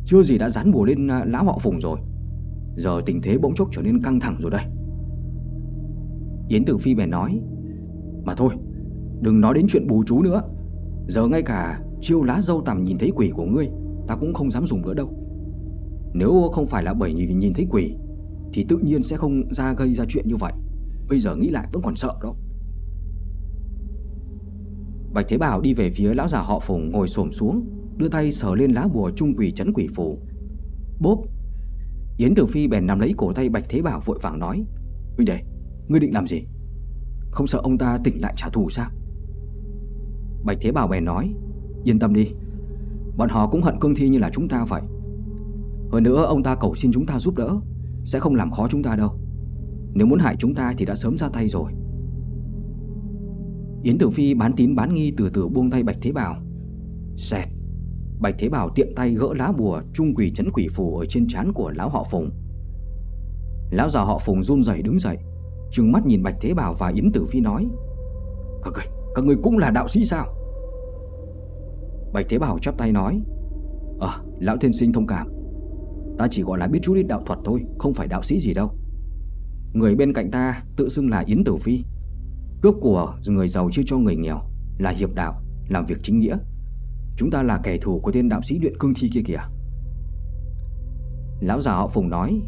Chưa gì đã dán bùa lên à, lão họ phùng rồi. Giờ tình thế bỗng chốc trở nên căng thẳng rồi đây. Yến Tử Phi bèn nói Mà thôi Đừng nói đến chuyện bù chú nữa. Giờ ngay cả chiêu lá dâu tằm nhìn thấy quỷ của ngươi Ta cũng không dám dùng nữa đâu. Nếu không phải là bởi vì nhìn thấy quỷ Thì tự nhiên sẽ không ra gây ra chuyện như vậy. Bây giờ nghĩ lại vẫn còn sợ đó. Bạch Thế Bảo đi về phía lão già họ Phùng ngồi xổm xuống Đưa tay sờ lên lá bùa trung quỷ chấn quỷ phù. Bốp! Yến Tử Phi bèn nắm lấy cổ tay Bạch Thế Bảo vội vàng nói Huynh đệ, ngươi định làm gì? Không sợ ông ta tỉnh lại trả thù sao? Bạch Thế Bảo bèn nói Yên tâm đi Bọn họ cũng hận cương thi như là chúng ta vậy Hơn nữa ông ta cầu xin chúng ta giúp đỡ Sẽ không làm khó chúng ta đâu Nếu muốn hại chúng ta thì đã sớm ra tay rồi Yến Tử Phi bán tín bán nghi từ từ buông tay Bạch Thế Bảo Xẹt Bạch Thế Bảo tiện tay gỡ lá bùa trung quỷ chấn quỷ phù ở trên trán của lão họ Phùng. Lão già họ Phùng run rẩy đứng dậy, trừng mắt nhìn Bạch Thế Bảo và Yến Tử Phi nói: "Các người, các người cũng là đạo sĩ sao?" Bạch Thế Bảo chắp tay nói: "Ờ, lão thiên sinh thông cảm. Ta chỉ gọi là biết chút ít đạo thuật thôi, không phải đạo sĩ gì đâu. Người bên cạnh ta tự xưng là Yến Tử Phi, cướp của người giàu chưa cho người nghèo, là hiệp đạo, làm việc chính nghĩa." Chúng ta là kẻ thù của tên đạo sĩ luyện cương thi kia kìa Lão già họ Phùng nói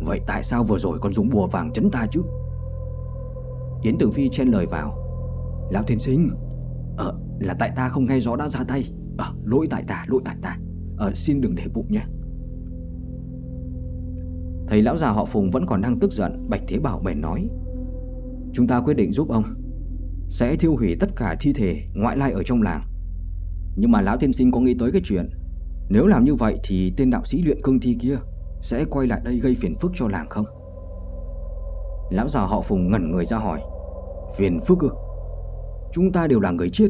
Vậy tại sao vừa rồi con dùng bùa vàng chấn ta chứ? Yến Tử Phi chen lời vào. Lão thiên sinh Ờ Là tại ta không nghe rõ đã ra tay. Ờ lỗi tại ta, lỗi tại ta. Ờ xin đừng để bụng nhé. Thầy lão già họ Phùng vẫn còn đang tức giận, Bạch Thế Bảo bèn nói, Chúng ta quyết định giúp ông. Sẽ thiêu hủy tất cả thi thể ngoại lai ở trong làng. Nhưng mà lão Thiên sinh có nghĩ tới cái chuyện, Nếu làm như vậy thì tên đạo sĩ luyện cương thi kia sẽ quay lại đây gây phiền phức cho làng không? Lão già họ Phùng ngẩn người ra hỏi. Phiền phức ư? Chúng ta đều là người chết,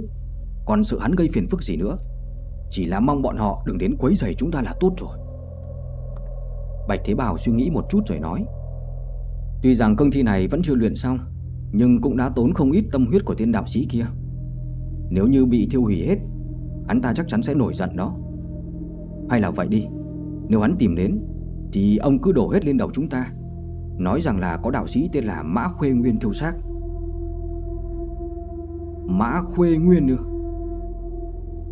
Còn sự hắn gây phiền phức gì nữa? Chỉ là mong bọn họ đừng đến quấy rầy chúng ta là tốt rồi. Bạch Thế Bảo suy nghĩ một chút rồi nói. Tuy rằng cương thi này vẫn chưa luyện xong, Nhưng cũng đã tốn không ít tâm huyết của tên đạo sĩ kia. Nếu như bị thiêu hủy hết, Hắn ta chắc chắn sẽ nổi giận đó. Hay là vậy đi, Nếu hắn tìm đến thì ông cứ đổ hết lên đầu chúng ta. Nói rằng là có đạo sĩ tên là Mã Khuê Nguyên thiêu xác. Mã Khuê Nguyên nữa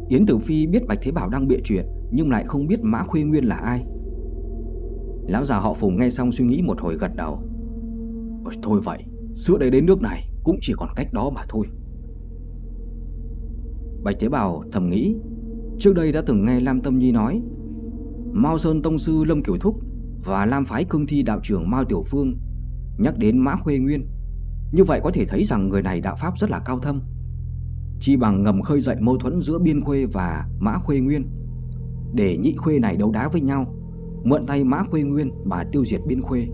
Yến Tử Phi biết Bạch Thế Bảo đang bịa chuyện Nhưng lại không biết Mã Khuê Nguyên là ai. Lão già họ Phùng nghe xong suy nghĩ một hồi gật đầu. Ôi, Thôi vậy Sữa đây đến nước này Cũng chỉ còn cách đó mà thôi. Bạch Thế Bảo thầm nghĩ Trước đây đã từng nghe Lam Tâm Nhi nói Mao Sơn Tông Sư Lâm Kiều Thúc và Lam Phái Cương Thi Đạo trưởng Mao Tiểu Phương Nhắc đến Mã Khuê Nguyên. Như vậy có thể thấy rằng người này đạo pháp rất là cao thâm. Chi bằng ngầm khơi dậy mâu thuẫn giữa Biên Khuê và Mã Khuê Nguyên, Để nhị khuê này đấu đá với nhau, Mượn tay Mã Khuê Nguyên mà tiêu diệt Biên Khuê.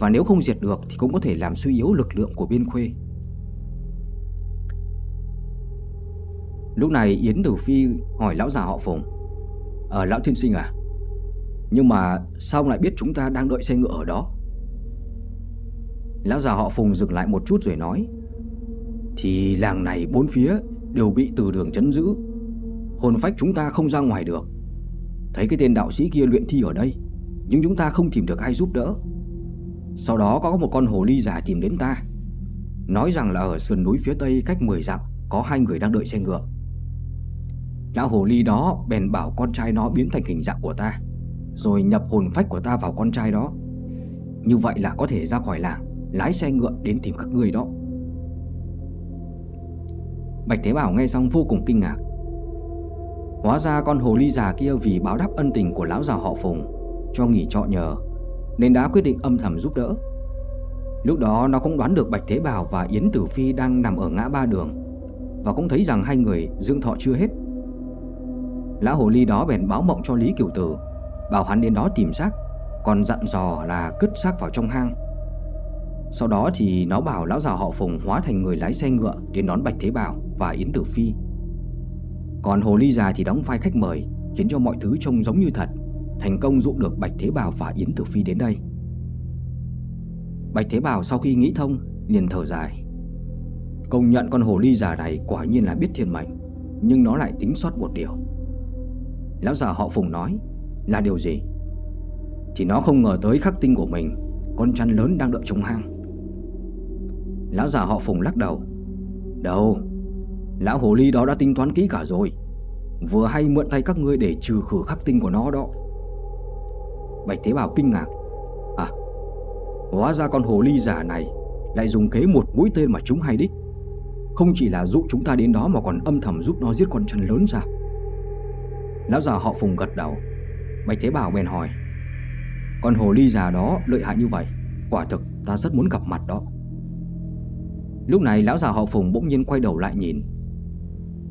Và nếu không diệt được thì cũng có thể làm suy yếu lực lượng của Biên Khuê. Lúc này Yến Tử Phi hỏi lão già họ Phùng Ờ lão thiên sinh à nhưng mà sao ông lại biết chúng ta đang đợi xe ngựa ở đó? Lão già họ Phùng dừng lại một chút rồi nói, Thì làng này bốn phía đều bị từ đường chấn giữ. Hồn phách chúng ta không ra ngoài được. Thấy cái tên đạo sĩ kia luyện thi ở đây, Nhưng chúng ta không tìm được ai giúp đỡ. Sau đó có một con hồ ly già tìm đến ta, Nói rằng là ở sườn núi phía tây cách 10 dặm Có hai người đang đợi xe ngựa. Lão hồ ly đó bèn bảo con trai nó biến thành hình dạng của ta. Rồi nhập hồn phách của ta vào con trai đó. Như vậy là có thể ra khỏi làng, Lái xe ngựa đến tìm các người đó. Bạch Thế Bảo nghe xong vô cùng kinh ngạc. Hóa ra con hồ ly già kia vì báo đáp ân tình của lão già họ Phùng Cho nghỉ trọ nhờ, Nên đã quyết định âm thầm giúp đỡ. Lúc đó nó cũng đoán được Bạch Thế Bảo và Yến Tử Phi đang nằm ở ngã ba đường Và cũng thấy rằng hai người, dương thọ chưa hết. Lão hồ ly đó bèn báo mộng cho Lý Kiều Tử. Bảo hắn đến đó tìm xác, Còn dặn dò là cất xác vào trong hang. Sau đó thì nó bảo lão già họ Phùng hóa thành người lái xe ngựa Đến đón Bạch Thế Bảo và Yến Tử Phi. Còn hồ ly già thì đóng vai khách mời, Khiến cho mọi thứ trông giống như thật, Thành công dụ được Bạch Thế Bảo và Yến Tử Phi đến đây. Bạch Thế Bảo sau khi nghĩ thông, liền thở dài. Công nhận con hồ ly già này quả nhiên là biết thiên mệnh, Nhưng nó lại tính sót một điều. Lão già họ Phùng nói là điều gì? Thì nó không ngờ tới khắc tinh của mình, Con chăn lớn đang đợi trong hang. Lão già họ Phùng lắc đầu. Đâu? Lão hồ ly đó đã tính toán kỹ cả rồi. Vừa hay mượn tay các ngươi để trừ khử khắc tinh của nó đó. Bạch Thế Bảo kinh ngạc. À Hóa ra con hồ ly giả này Lại dùng kế một mũi tên mà chúng hay đích. Không chỉ là dụ chúng ta đến đó Mà còn âm thầm giúp nó giết con chăn lớn ra. Lão già họ phùng gật đầu. Bạch Thế Bảo bèn hỏi, Con hồ ly già đó lợi hại như vậy, Quả thực ta rất muốn gặp mặt đó. Lúc này lão già họ phùng bỗng nhiên quay đầu lại nhìn.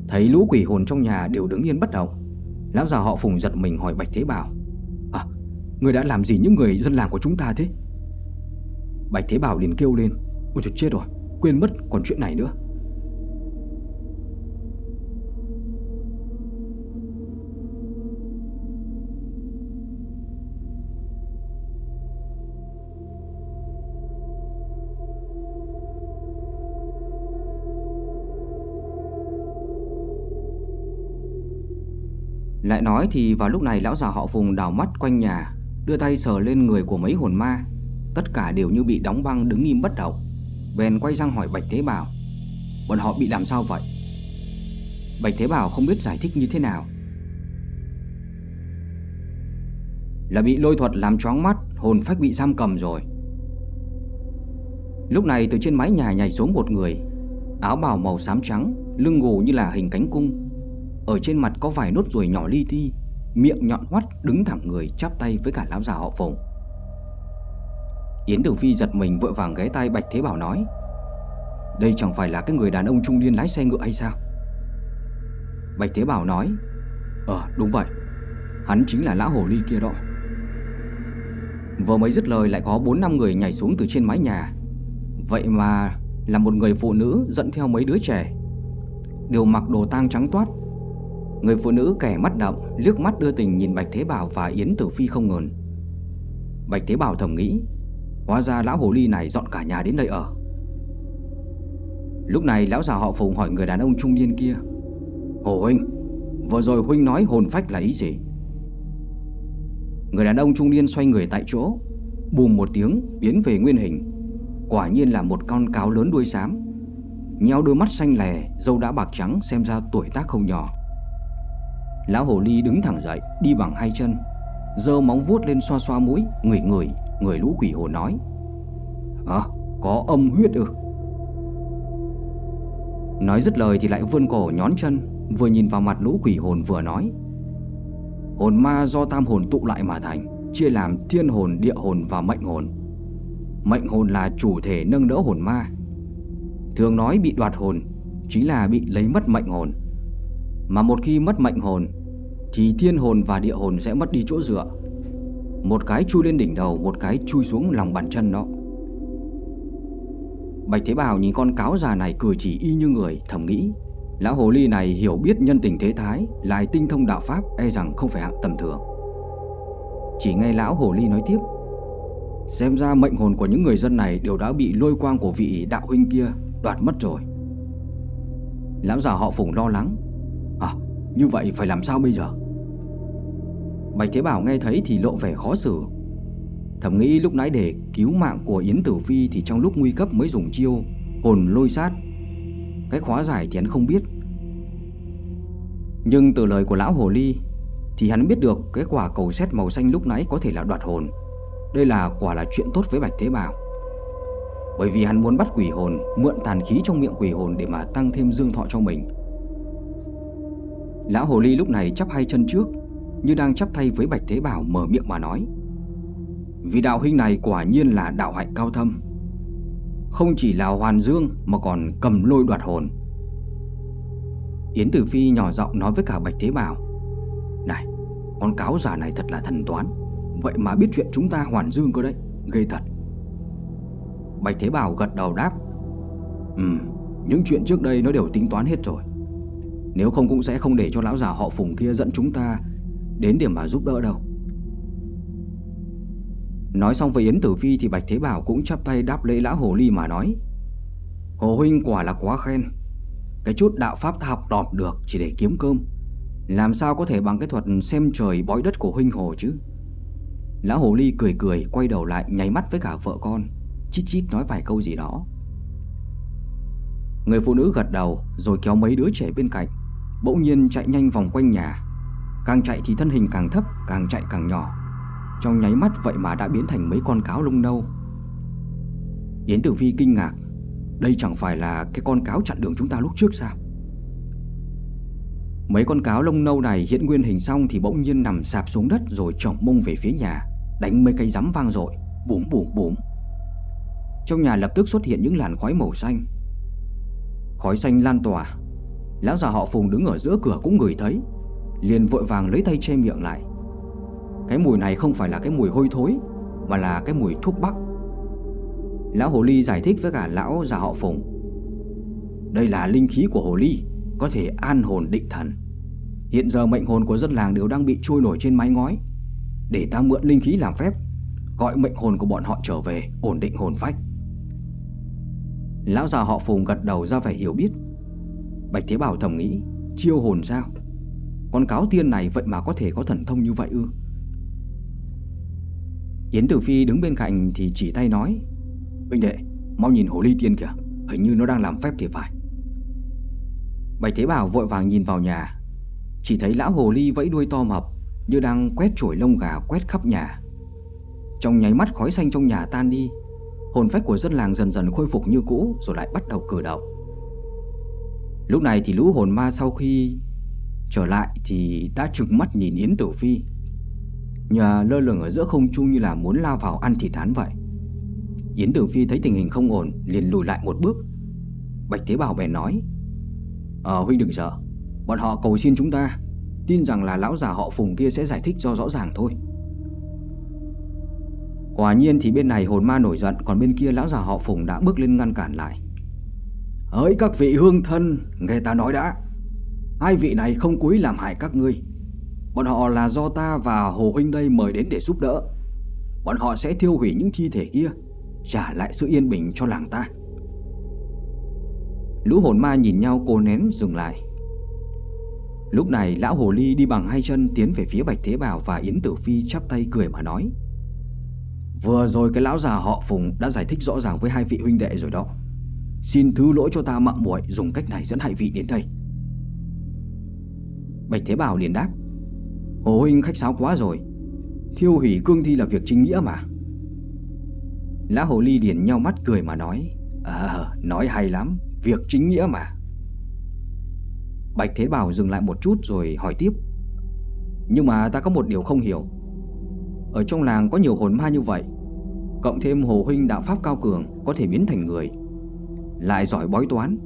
Thấy lũ quỷ hồn trong nhà đều đứng yên bất động, Lão già họ Phùng giật mình hỏi Bạch Thế Bảo À Người đã làm gì những người dân làng của chúng ta thế? Bạch Thế Bảo liền kêu lên, Ôi trời, chết rồi, Quên mất còn chuyện này nữa. Lại nói thì vào lúc này lão già họ Phùng đào mắt quanh nhà, Đưa tay sờ lên người của mấy hồn ma. Tất cả đều như bị đóng băng đứng im bất động. Bèn quay sang hỏi Bạch Thế Bảo, Bọn họ bị làm sao vậy? Bạch Thế Bảo không biết giải thích như thế nào. Là bị lôi thuật làm choáng mắt, Hồn phách bị giam cầm rồi. Lúc này từ trên mái nhà nhảy xuống một người, Áo bào màu xám trắng, lưng gù như là hình cánh cung. Ở trên mặt có vài nốt ruồi nhỏ li ti, miệng nhọn hoắt đứng thẳng người chắp tay với cả lão già họ Phùng. Yến Tử Phi giật mình vội vàng ghé tay Bạch Thế Bảo nói Đây chẳng phải là cái người đàn ông trung niên lái xe ngựa hay sao? Bạch Thế Bảo nói Ờ đúng vậy Hắn chính là lão hồ ly kia đó. Vừa mới dứt lời lại có 4 năm người nhảy xuống từ trên mái nhà. Vậy mà là một người phụ nữ dẫn theo mấy đứa trẻ. Đều mặc đồ tang trắng toát Người phụ nữ kẻ mắt đậm Liếc mắt đưa tình nhìn Bạch Thế Bảo và Yến Tử Phi không ngừng Bạch Thế Bảo thầm nghĩ, Hóa ra lão hồ ly này dọn cả nhà đến đây ở. Lúc này lão già họ Phùng hỏi người đàn ông trung niên kia, Hồ huynh, Vừa rồi huynh nói hồn phách là ý gì? Người đàn ông trung niên xoay người tại chỗ, Bùm một tiếng biến về nguyên hình, Quả nhiên là một con cáo lớn đuôi xám, Nheo đôi mắt xanh lè, Dâu đã bạc trắng, xem ra tuổi tác không nhỏ. Lão hồ ly đứng thẳng dậy Đi bằng hai chân. Dơ móng vuốt lên xoa xoa mũi Ngửi ngửi Người lũ quỷ hồ nói. À có âm huyết ư? Nói dứt lời thì lại vươn cổ nhón chân Vừa nhìn vào mặt lũ quỷ hồn vừa nói. Hồn ma do tam hồn tụ lại mà thành Chia làm thiên hồn, địa hồn và mệnh hồn. Mệnh hồn là chủ thể nâng đỡ hồn ma. Thường nói bị đoạt hồn Chính là bị lấy mất mệnh hồn. Mà một khi mất mệnh hồn thì thiên hồn và địa hồn sẽ mất đi chỗ dựa. Một cái chui lên đỉnh đầu, Một cái chui xuống lòng bàn chân đó. Bạch Thế Bảo nhìn con cáo già này cười chỉ y như người, Thầm nghĩ, Lão hồ ly này hiểu biết nhân tình thế thái, Lại tinh thông đạo pháp e rằng không phải hạng tầm thường. Chỉ nghe lão hồ ly nói tiếp, Xem ra mệnh hồn của những người dân này Đều đã bị lôi quang của vị đạo huynh kia Đoạt mất rồi. Lão già họ phùng lo lắng như vậy phải làm sao bây giờ? Bạch Thế Bảo nghe thấy thì lộ vẻ khó xử. Thầm nghĩ lúc nãy để cứu mạng của Yến Tử Phi Thì trong lúc nguy cấp mới dùng chiêu, Hồn lôi sát. Cái khóa giải thì hắn không biết. Nhưng từ lời của lão hồ ly Thì hắn biết được cái quả cầu xét màu xanh lúc nãy có thể là đoạt hồn. Đây là quả là chuyện tốt với Bạch Thế Bảo. Bởi vì hắn muốn bắt quỷ hồn, Mượn tàn khí trong miệng quỷ hồn Để mà tăng thêm dương thọ cho mình. Lão hồ ly lúc này chắp hai chân trước, Như đang chắp tay với Bạch Thế Bảo mở miệng mà nói. Vì đạo huynh này quả nhiên là đạo hạnh cao thâm. Không chỉ là hoàn dương mà còn cầm lôi đoạt hồn. Yến Tử Phi nhỏ giọng nói với cả Bạch Thế Bảo. Này, Con cáo già này thật là thần toán. Vậy mà biết chuyện chúng ta hoàn dương cơ đấy, Ghê thật. Bạch Thế Bảo gật đầu đáp. Ừ Những chuyện trước đây nó đều tính toán hết rồi. Nếu không cũng sẽ không để cho lão già họ phùng kia dẫn chúng ta Đến điểm mà giúp đỡ đâu. Nói xong với Yến Tử Phi thì Bạch Thế Bảo cũng chắp tay đáp lễ lão hồ ly mà nói, Hồ huynh quả là quá khen. Cái chút đạo pháp ta học đọt được chỉ để kiếm cơm. Làm sao có thể bằng cái thuật xem trời bói đất của huynh hồ chứ? Lão hồ ly cười cười, quay đầu lại, nháy mắt với cả vợ con, Chít chít nói vài câu gì đó. Người phụ nữ gật đầu, rồi kéo mấy đứa trẻ bên cạnh Bỗng nhiên chạy nhanh vòng quanh nhà. Càng chạy thì thân hình càng thấp, Càng chạy càng nhỏ. Trong nháy mắt vậy mà đã biến thành mấy con cáo lông nâu. Yến Tử Phi kinh ngạc. Đây chẳng phải là cái con cáo chặn đường chúng ta lúc trước sao? Mấy con cáo lông nâu này hiện nguyên hình xong Thì bỗng nhiên nằm sạp xuống đất Rồi trọng mông về phía nhà, Đánh mấy cây rắm vang dội, Bùm bùm bùm. Trong nhà lập tức xuất hiện những làn khói màu xanh. Khói xanh lan tỏa. Lão già họ Phùng đứng ở giữa cửa cũng ngửi thấy, Liền vội vàng lấy tay che miệng lại. Cái mùi này không phải là cái mùi hôi thối, Mà là cái mùi thuốc bắc. Lão Hồ Ly giải thích với cả lão già họ Phùng. Đây là linh khí của Hồ Ly, Có thể an hồn định thần. Hiện giờ mệnh hồn của dân làng đều đang bị trôi nổi trên mái ngói. Để ta mượn linh khí làm phép, Gọi mệnh hồn của bọn họ trở về, Ổn định hồn phách. Lão già họ Phùng gật đầu ra vẻ hiểu biết. Bạch Thế Bảo thầm nghĩ Chiêu hồn sao? Con cáo tiên này vậy mà có thể có thần thông như vậy ư? Yến Tử Phi đứng bên cạnh thì chỉ tay nói Huynh đệ, mau nhìn hồ ly tiên kìa Hình như nó đang làm phép thì phải. Bạch Thế Bảo vội vàng nhìn vào nhà Chỉ thấy lão hồ ly vẫy đuôi to mập Như đang quét chổi lông gà quét khắp nhà. Trong nháy mắt khói xanh trong nhà tan đi Hồn phách của dân làng dần dần khôi phục như cũ Rồi lại bắt đầu cử động. Lúc này thì lũ hồn ma sau khi trở lại thì đã trừng mắt nhìn Yến Tử Phi. Nhà lơ lửng ở giữa không trung như là muốn lao vào ăn thịt hắn vậy. Yến Tử Phi thấy tình hình không ổn liền lùi lại một bước. Bạch Thế Bảo bèn nói: "Ờ huynh đừng sợ, bọn họ cầu xin chúng ta, tin rằng là lão già họ Phùng kia sẽ giải thích cho rõ ràng thôi." Quả nhiên thì bên này hồn ma nổi giận Còn bên kia lão già họ Phùng đã bước lên ngăn cản lại Hỡi các vị hương thân, Nghe ta nói đã. Hai vị này không cúi làm hại các ngươi. Bọn họ là do ta và Hồ Huynh đây mời đến để giúp đỡ. Bọn họ sẽ thiêu hủy những thi thể kia, Trả lại sự yên bình cho làng ta. Lũ hồn ma nhìn nhau cô nén dừng lại. Lúc này, lão hồ ly đi bằng hai chân tiến về phía Bạch Thế Bảo và Yến Tử Phi chắp tay cười mà nói, Vừa rồi cái lão già họ Phùng đã giải thích rõ ràng với hai vị huynh đệ rồi đó. Xin thứ lỗi cho ta mạo muội, dùng cách này dẫn hại vị đến đây. Bạch Thế Bảo liền đáp, Hồ huynh khách sáo quá rồi. Thiêu hủy cương thi là việc chính nghĩa mà. Lá hồ ly liền nhau mắt cười mà nói À nói hay lắm, Việc chính nghĩa mà. Bạch Thế Bảo dừng lại một chút rồi hỏi tiếp, Nhưng mà ta có một điều không hiểu. Ở trong làng có nhiều hồn ma như vậy, Cộng thêm Hồ Huynh đạo pháp cao cường Có thể biến thành người lại giỏi bói toán.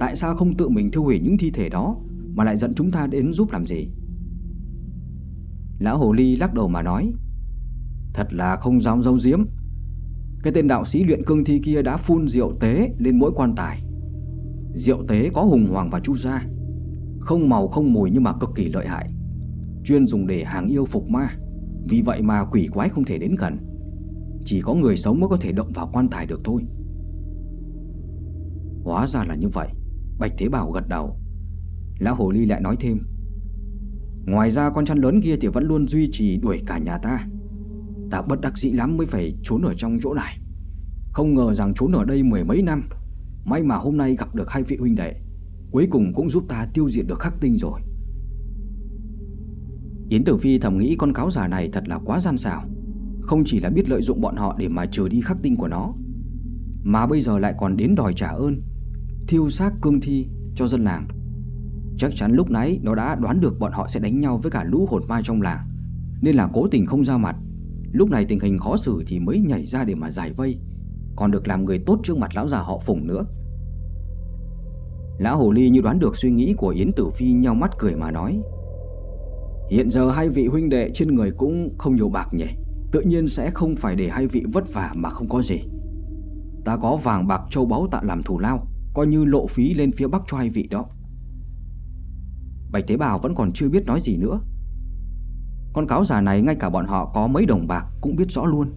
Tại sao không tự mình thiêu hủy những thi thể đó Mà lại dẫn chúng ta đến giúp làm gì? Lão Hồ Ly lắc đầu mà nói, Thật là không dám dâu diếm Cái tên đạo sĩ luyện cương thi kia đã phun rượu tế lên mỗi quan tài. Rượu tế có hùng hoàng và chu gia, Không màu không mùi nhưng mà cực kỳ lợi hại, Chuyên dùng để hàng yêu phục ma. Vì vậy mà quỷ quái không thể đến gần. Chỉ có người sống mới có thể động vào quan tài được thôi. Hóa ra là như vậy. Bạch Thế Bảo gật đầu. Lão Hồ Ly lại nói thêm. Ngoài ra con chăn lớn kia thì vẫn luôn duy trì đuổi cả nhà ta. Ta bất đắc dĩ lắm mới phải trốn ở trong chỗ này. Không ngờ rằng trốn ở đây mười mấy năm, May mà hôm nay gặp được hai vị huynh đệ, Cuối cùng cũng giúp ta tiêu diệt được khắc tinh rồi. Yến Tử Phi thầm nghĩ con cáo già này thật là quá gian xảo. Không chỉ là biết lợi dụng bọn họ để mà trừ đi khắc tinh của nó, Mà bây giờ lại còn đến đòi trả ơn. Thiêu xác cương thi cho dân làng. Chắc chắn lúc nãy nó đã đoán được bọn họ sẽ đánh nhau với cả lũ hồn ma trong làng, Nên là cố tình không ra mặt. Lúc này tình hình khó xử thì mới nhảy ra để mà giải vây, Còn được làm người tốt trước mặt lão già họ phùng nữa. Lão Hồ Ly như đoán được suy nghĩ của Yến Tử Phi nhau mắt cười mà nói, Hiện giờ hai vị huynh đệ trên người cũng không nhiều bạc nhỉ, Tự nhiên sẽ không phải để hai vị vất vả mà không có gì. Ta có vàng bạc châu báu tạ làm thù lao Coi như lộ phí lên phía bắc cho hai vị đó. Bạch Thế Bảo vẫn còn chưa biết nói gì nữa. Con cáo già này ngay cả bọn họ có mấy đồng bạc cũng biết rõ luôn.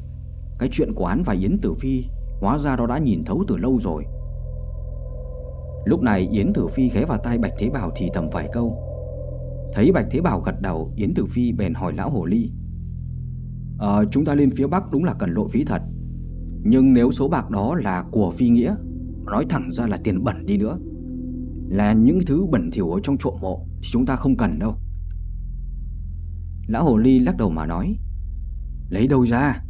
Cái chuyện của hắn và Yến Tử Phi Hóa ra đó đã nhìn thấu từ lâu rồi. Lúc này Yến Tử Phi ghé vào tai Bạch Thế Bảo thì thầm vài câu. Thấy Bạch Thế Bảo gật đầu, Yến Tử Phi bèn hỏi lão hồ ly. Ờ chúng ta lên phía Bắc đúng là cần lộ phí thật. Nhưng nếu số bạc đó là của phi nghĩa Nói thẳng ra là tiền bẩn đi nữa. Là những thứ bẩn thỉu ở trong trộm mộ Thì chúng ta không cần đâu. Lão hồ ly lắc đầu mà nói, Lấy đâu ra?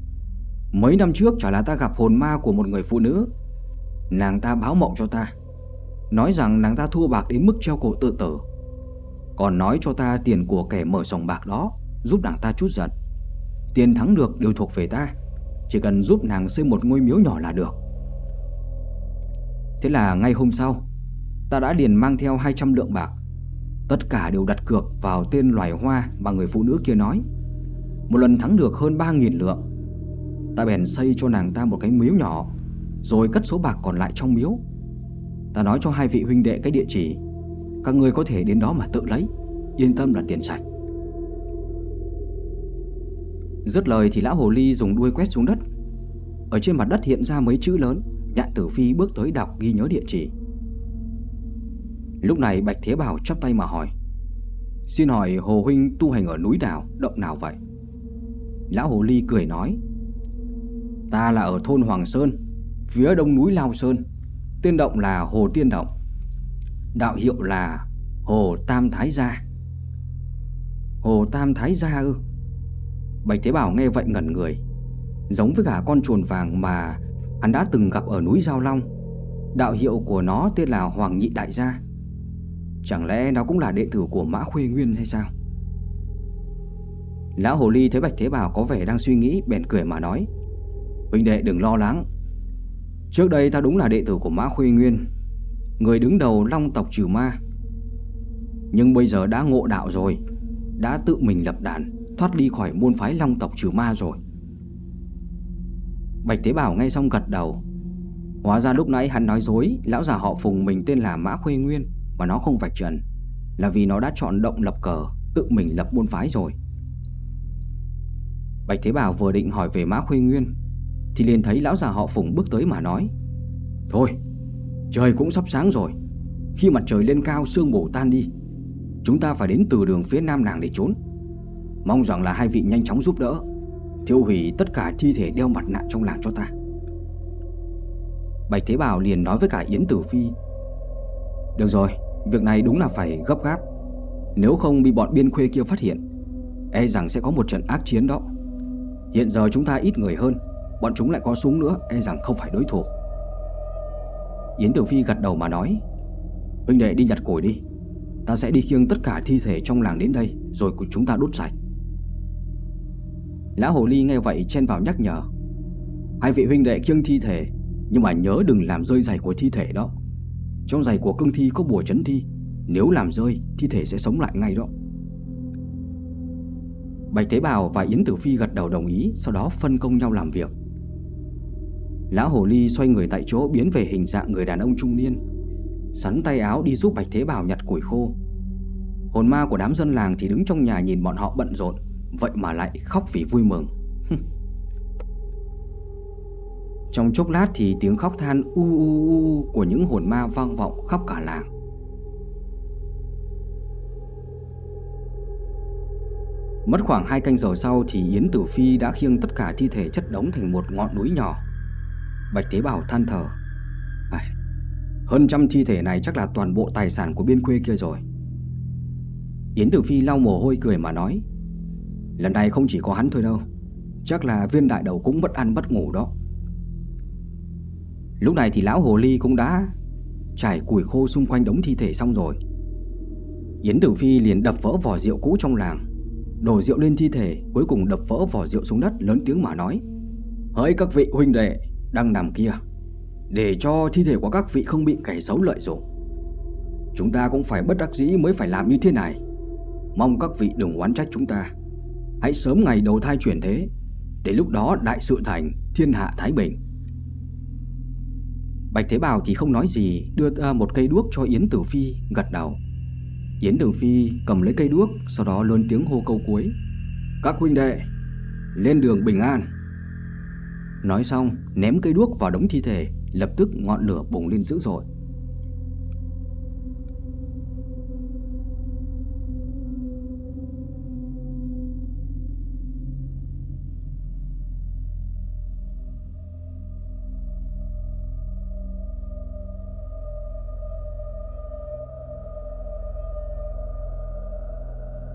Mấy năm trước chả là ta gặp hồn ma của một người phụ nữ. Nàng ta báo mộng cho ta, Nói rằng nàng ta thua bạc đến mức treo cổ tự tử. Còn nói cho ta tiền của kẻ mở sòng bạc đó, Giúp nàng ta chút giận. Tiền thắng được đều thuộc về ta, Chỉ cần giúp nàng xây một ngôi miếu nhỏ là được. Thế là ngay hôm sau, Ta đã liền mang theo 200 lượng bạc. Tất cả đều đặt cược vào tên loài hoa mà người phụ nữ kia nói. Một lần thắng được hơn 3.000 lượng, Ta bèn xây cho nàng ta một cái miếu nhỏ, Rồi cất số bạc còn lại trong miếu. Ta nói cho hai vị huynh đệ cái địa chỉ, các người có thể đến đó mà tự lấy, Yên tâm là tiền sạch. Dứt lời thì lão hồ ly dùng đuôi quét xuống đất. Ở trên mặt đất hiện ra mấy chữ lớn. Nhạn tử phi bước tới đọc ghi nhớ địa chỉ. Lúc này Bạch Thế Bảo chắp tay mà hỏi Xin hỏi Hồ Huynh tu hành ở núi nào, động nào vậy? Lão Hồ Ly cười nói Ta là ở thôn Hoàng Sơn Phía đông núi Lao Sơn Tên động là Hồ Tiên Động Đạo hiệu là Hồ Tam Thái Gia. Hồ Tam Thái Gia ư? Bạch Thế Bảo nghe vậy ngẩn người Giống với cả con chuồn vàng mà Hắn đã từng gặp ở núi Giao Long. Đạo hiệu của nó tên là Hoàng Nhị Đại Gia. Chẳng lẽ nó cũng là đệ tử của Mã Khuê Nguyên hay sao? Lão Hồ Ly thấy Bạch Thế Bảo có vẻ đang suy nghĩ, Bèn cười mà nói, Huynh đệ đừng lo lắng. Trước đây ta đúng là đệ tử của Mã Khuê Nguyên, Người đứng đầu long tộc trừ ma. Nhưng bây giờ đã ngộ đạo rồi, Đã tự mình lập đàn, Thoát ly khỏi môn phái long tộc trừ ma rồi. Bạch Tế Bảo nghe xong gật đầu. Hóa ra lúc nãy hắn nói dối, Lão già họ Phùng mình tên là Mã Khuê Nguyên, Mà nó không vạch trần, Là vì nó đã chọn động lập cờ, Tự mình lập buôn phái rồi. Bạch Thế Bảo vừa định hỏi về Mã Khuê Nguyên, Thì liền thấy lão già họ Phùng bước tới mà nói, Thôi, Trời cũng sắp sáng rồi, Khi mặt trời lên cao sương mù tan đi, Chúng ta phải đến từ đường phía nam nàng để trốn. Mong rằng là hai vị nhanh chóng giúp đỡ. Thiêu hủy tất cả thi thể đeo mặt nạ trong làng cho ta. Bạch Thế Bảo liền nói với cả Yến Tử Phi, Được rồi, Việc này đúng là phải gấp gáp. Nếu không bị bọn biên khuê kia phát hiện E rằng sẽ có một trận ác chiến đó. Hiện giờ chúng ta ít người hơn, Bọn chúng lại có súng nữa E rằng không phải đối thủ. Yến Tử Phi gật đầu mà nói, Huynh đệ đi nhặt củi đi. Ta sẽ đi khiêng tất cả thi thể trong làng đến đây, Rồi chúng ta đốt sạch. Lão Hồ Ly nghe vậy chen vào nhắc nhở. Hai vị huynh đệ khiêng thi thể, Nhưng mà nhớ đừng làm rơi giày của thi thể đó. Trong giày của cương thi có bùa chấn thi, Nếu làm rơi, thi thể sẽ sống lại ngay đó. Bạch Tế Bào và Yến Tử Phi gật đầu đồng ý, Sau đó phân công nhau làm việc. Lão Hồ Ly xoay người tại chỗ biến về hình dạng người đàn ông trung niên, Sắn tay áo đi giúp Bạch Thế bào nhặt củi khô. Hồn ma của đám dân làng thì đứng trong nhà nhìn bọn họ bận rộn. Vậy mà lại khóc vì vui mừng. Trong chốc lát thì tiếng khóc than u u u của những hồn ma vang vọng khắp cả làng. Mất khoảng hai canh giờ sau thì Yến Tử Phi đã khiêng tất cả thi thể chất đống thành một ngọn núi nhỏ. Bạch Tế Bảo than thở. À, Hơn trăm thi thể này chắc là toàn bộ tài sản của biên quê kia rồi. Yến Tử Phi lau mồ hôi cười mà nói. Lần này không chỉ có hắn thôi đâu, Chắc là viên đại đầu cũng bất ăn bất ngủ đó. Lúc này thì lão hồ ly cũng đã Trải củi khô xung quanh đống thi thể xong rồi. Yến Tử Phi liền đập vỡ vỏ rượu cũ trong làng, Đổ rượu lên thi thể, Cuối cùng đập vỡ vỏ rượu xuống đất, lớn tiếng mà nói, Hỡi các vị huynh đệ Đang nằm kia, Để cho thi thể của các vị không bị kẻ xấu lợi dụng. Chúng ta cũng phải bất đắc dĩ mới phải làm như thế này. Mong các vị đừng oán trách chúng ta. Hãy sớm ngày đầu thai chuyển thế, Để lúc đó đại sự thành, Thiên hạ Thái Bình. Bạch Thế Bảo thì không nói gì, Đưa ra một cây đuốc cho Yến Tử Phi gật đầu. Yến Tử Phi cầm lấy cây đuốc, Sau đó lớn tiếng hô câu cuối. Các huynh đệ, Lên đường bình an. Nói xong, ném cây đuốc vào đống thi thể, Lập tức ngọn lửa bùng lên dữ dội.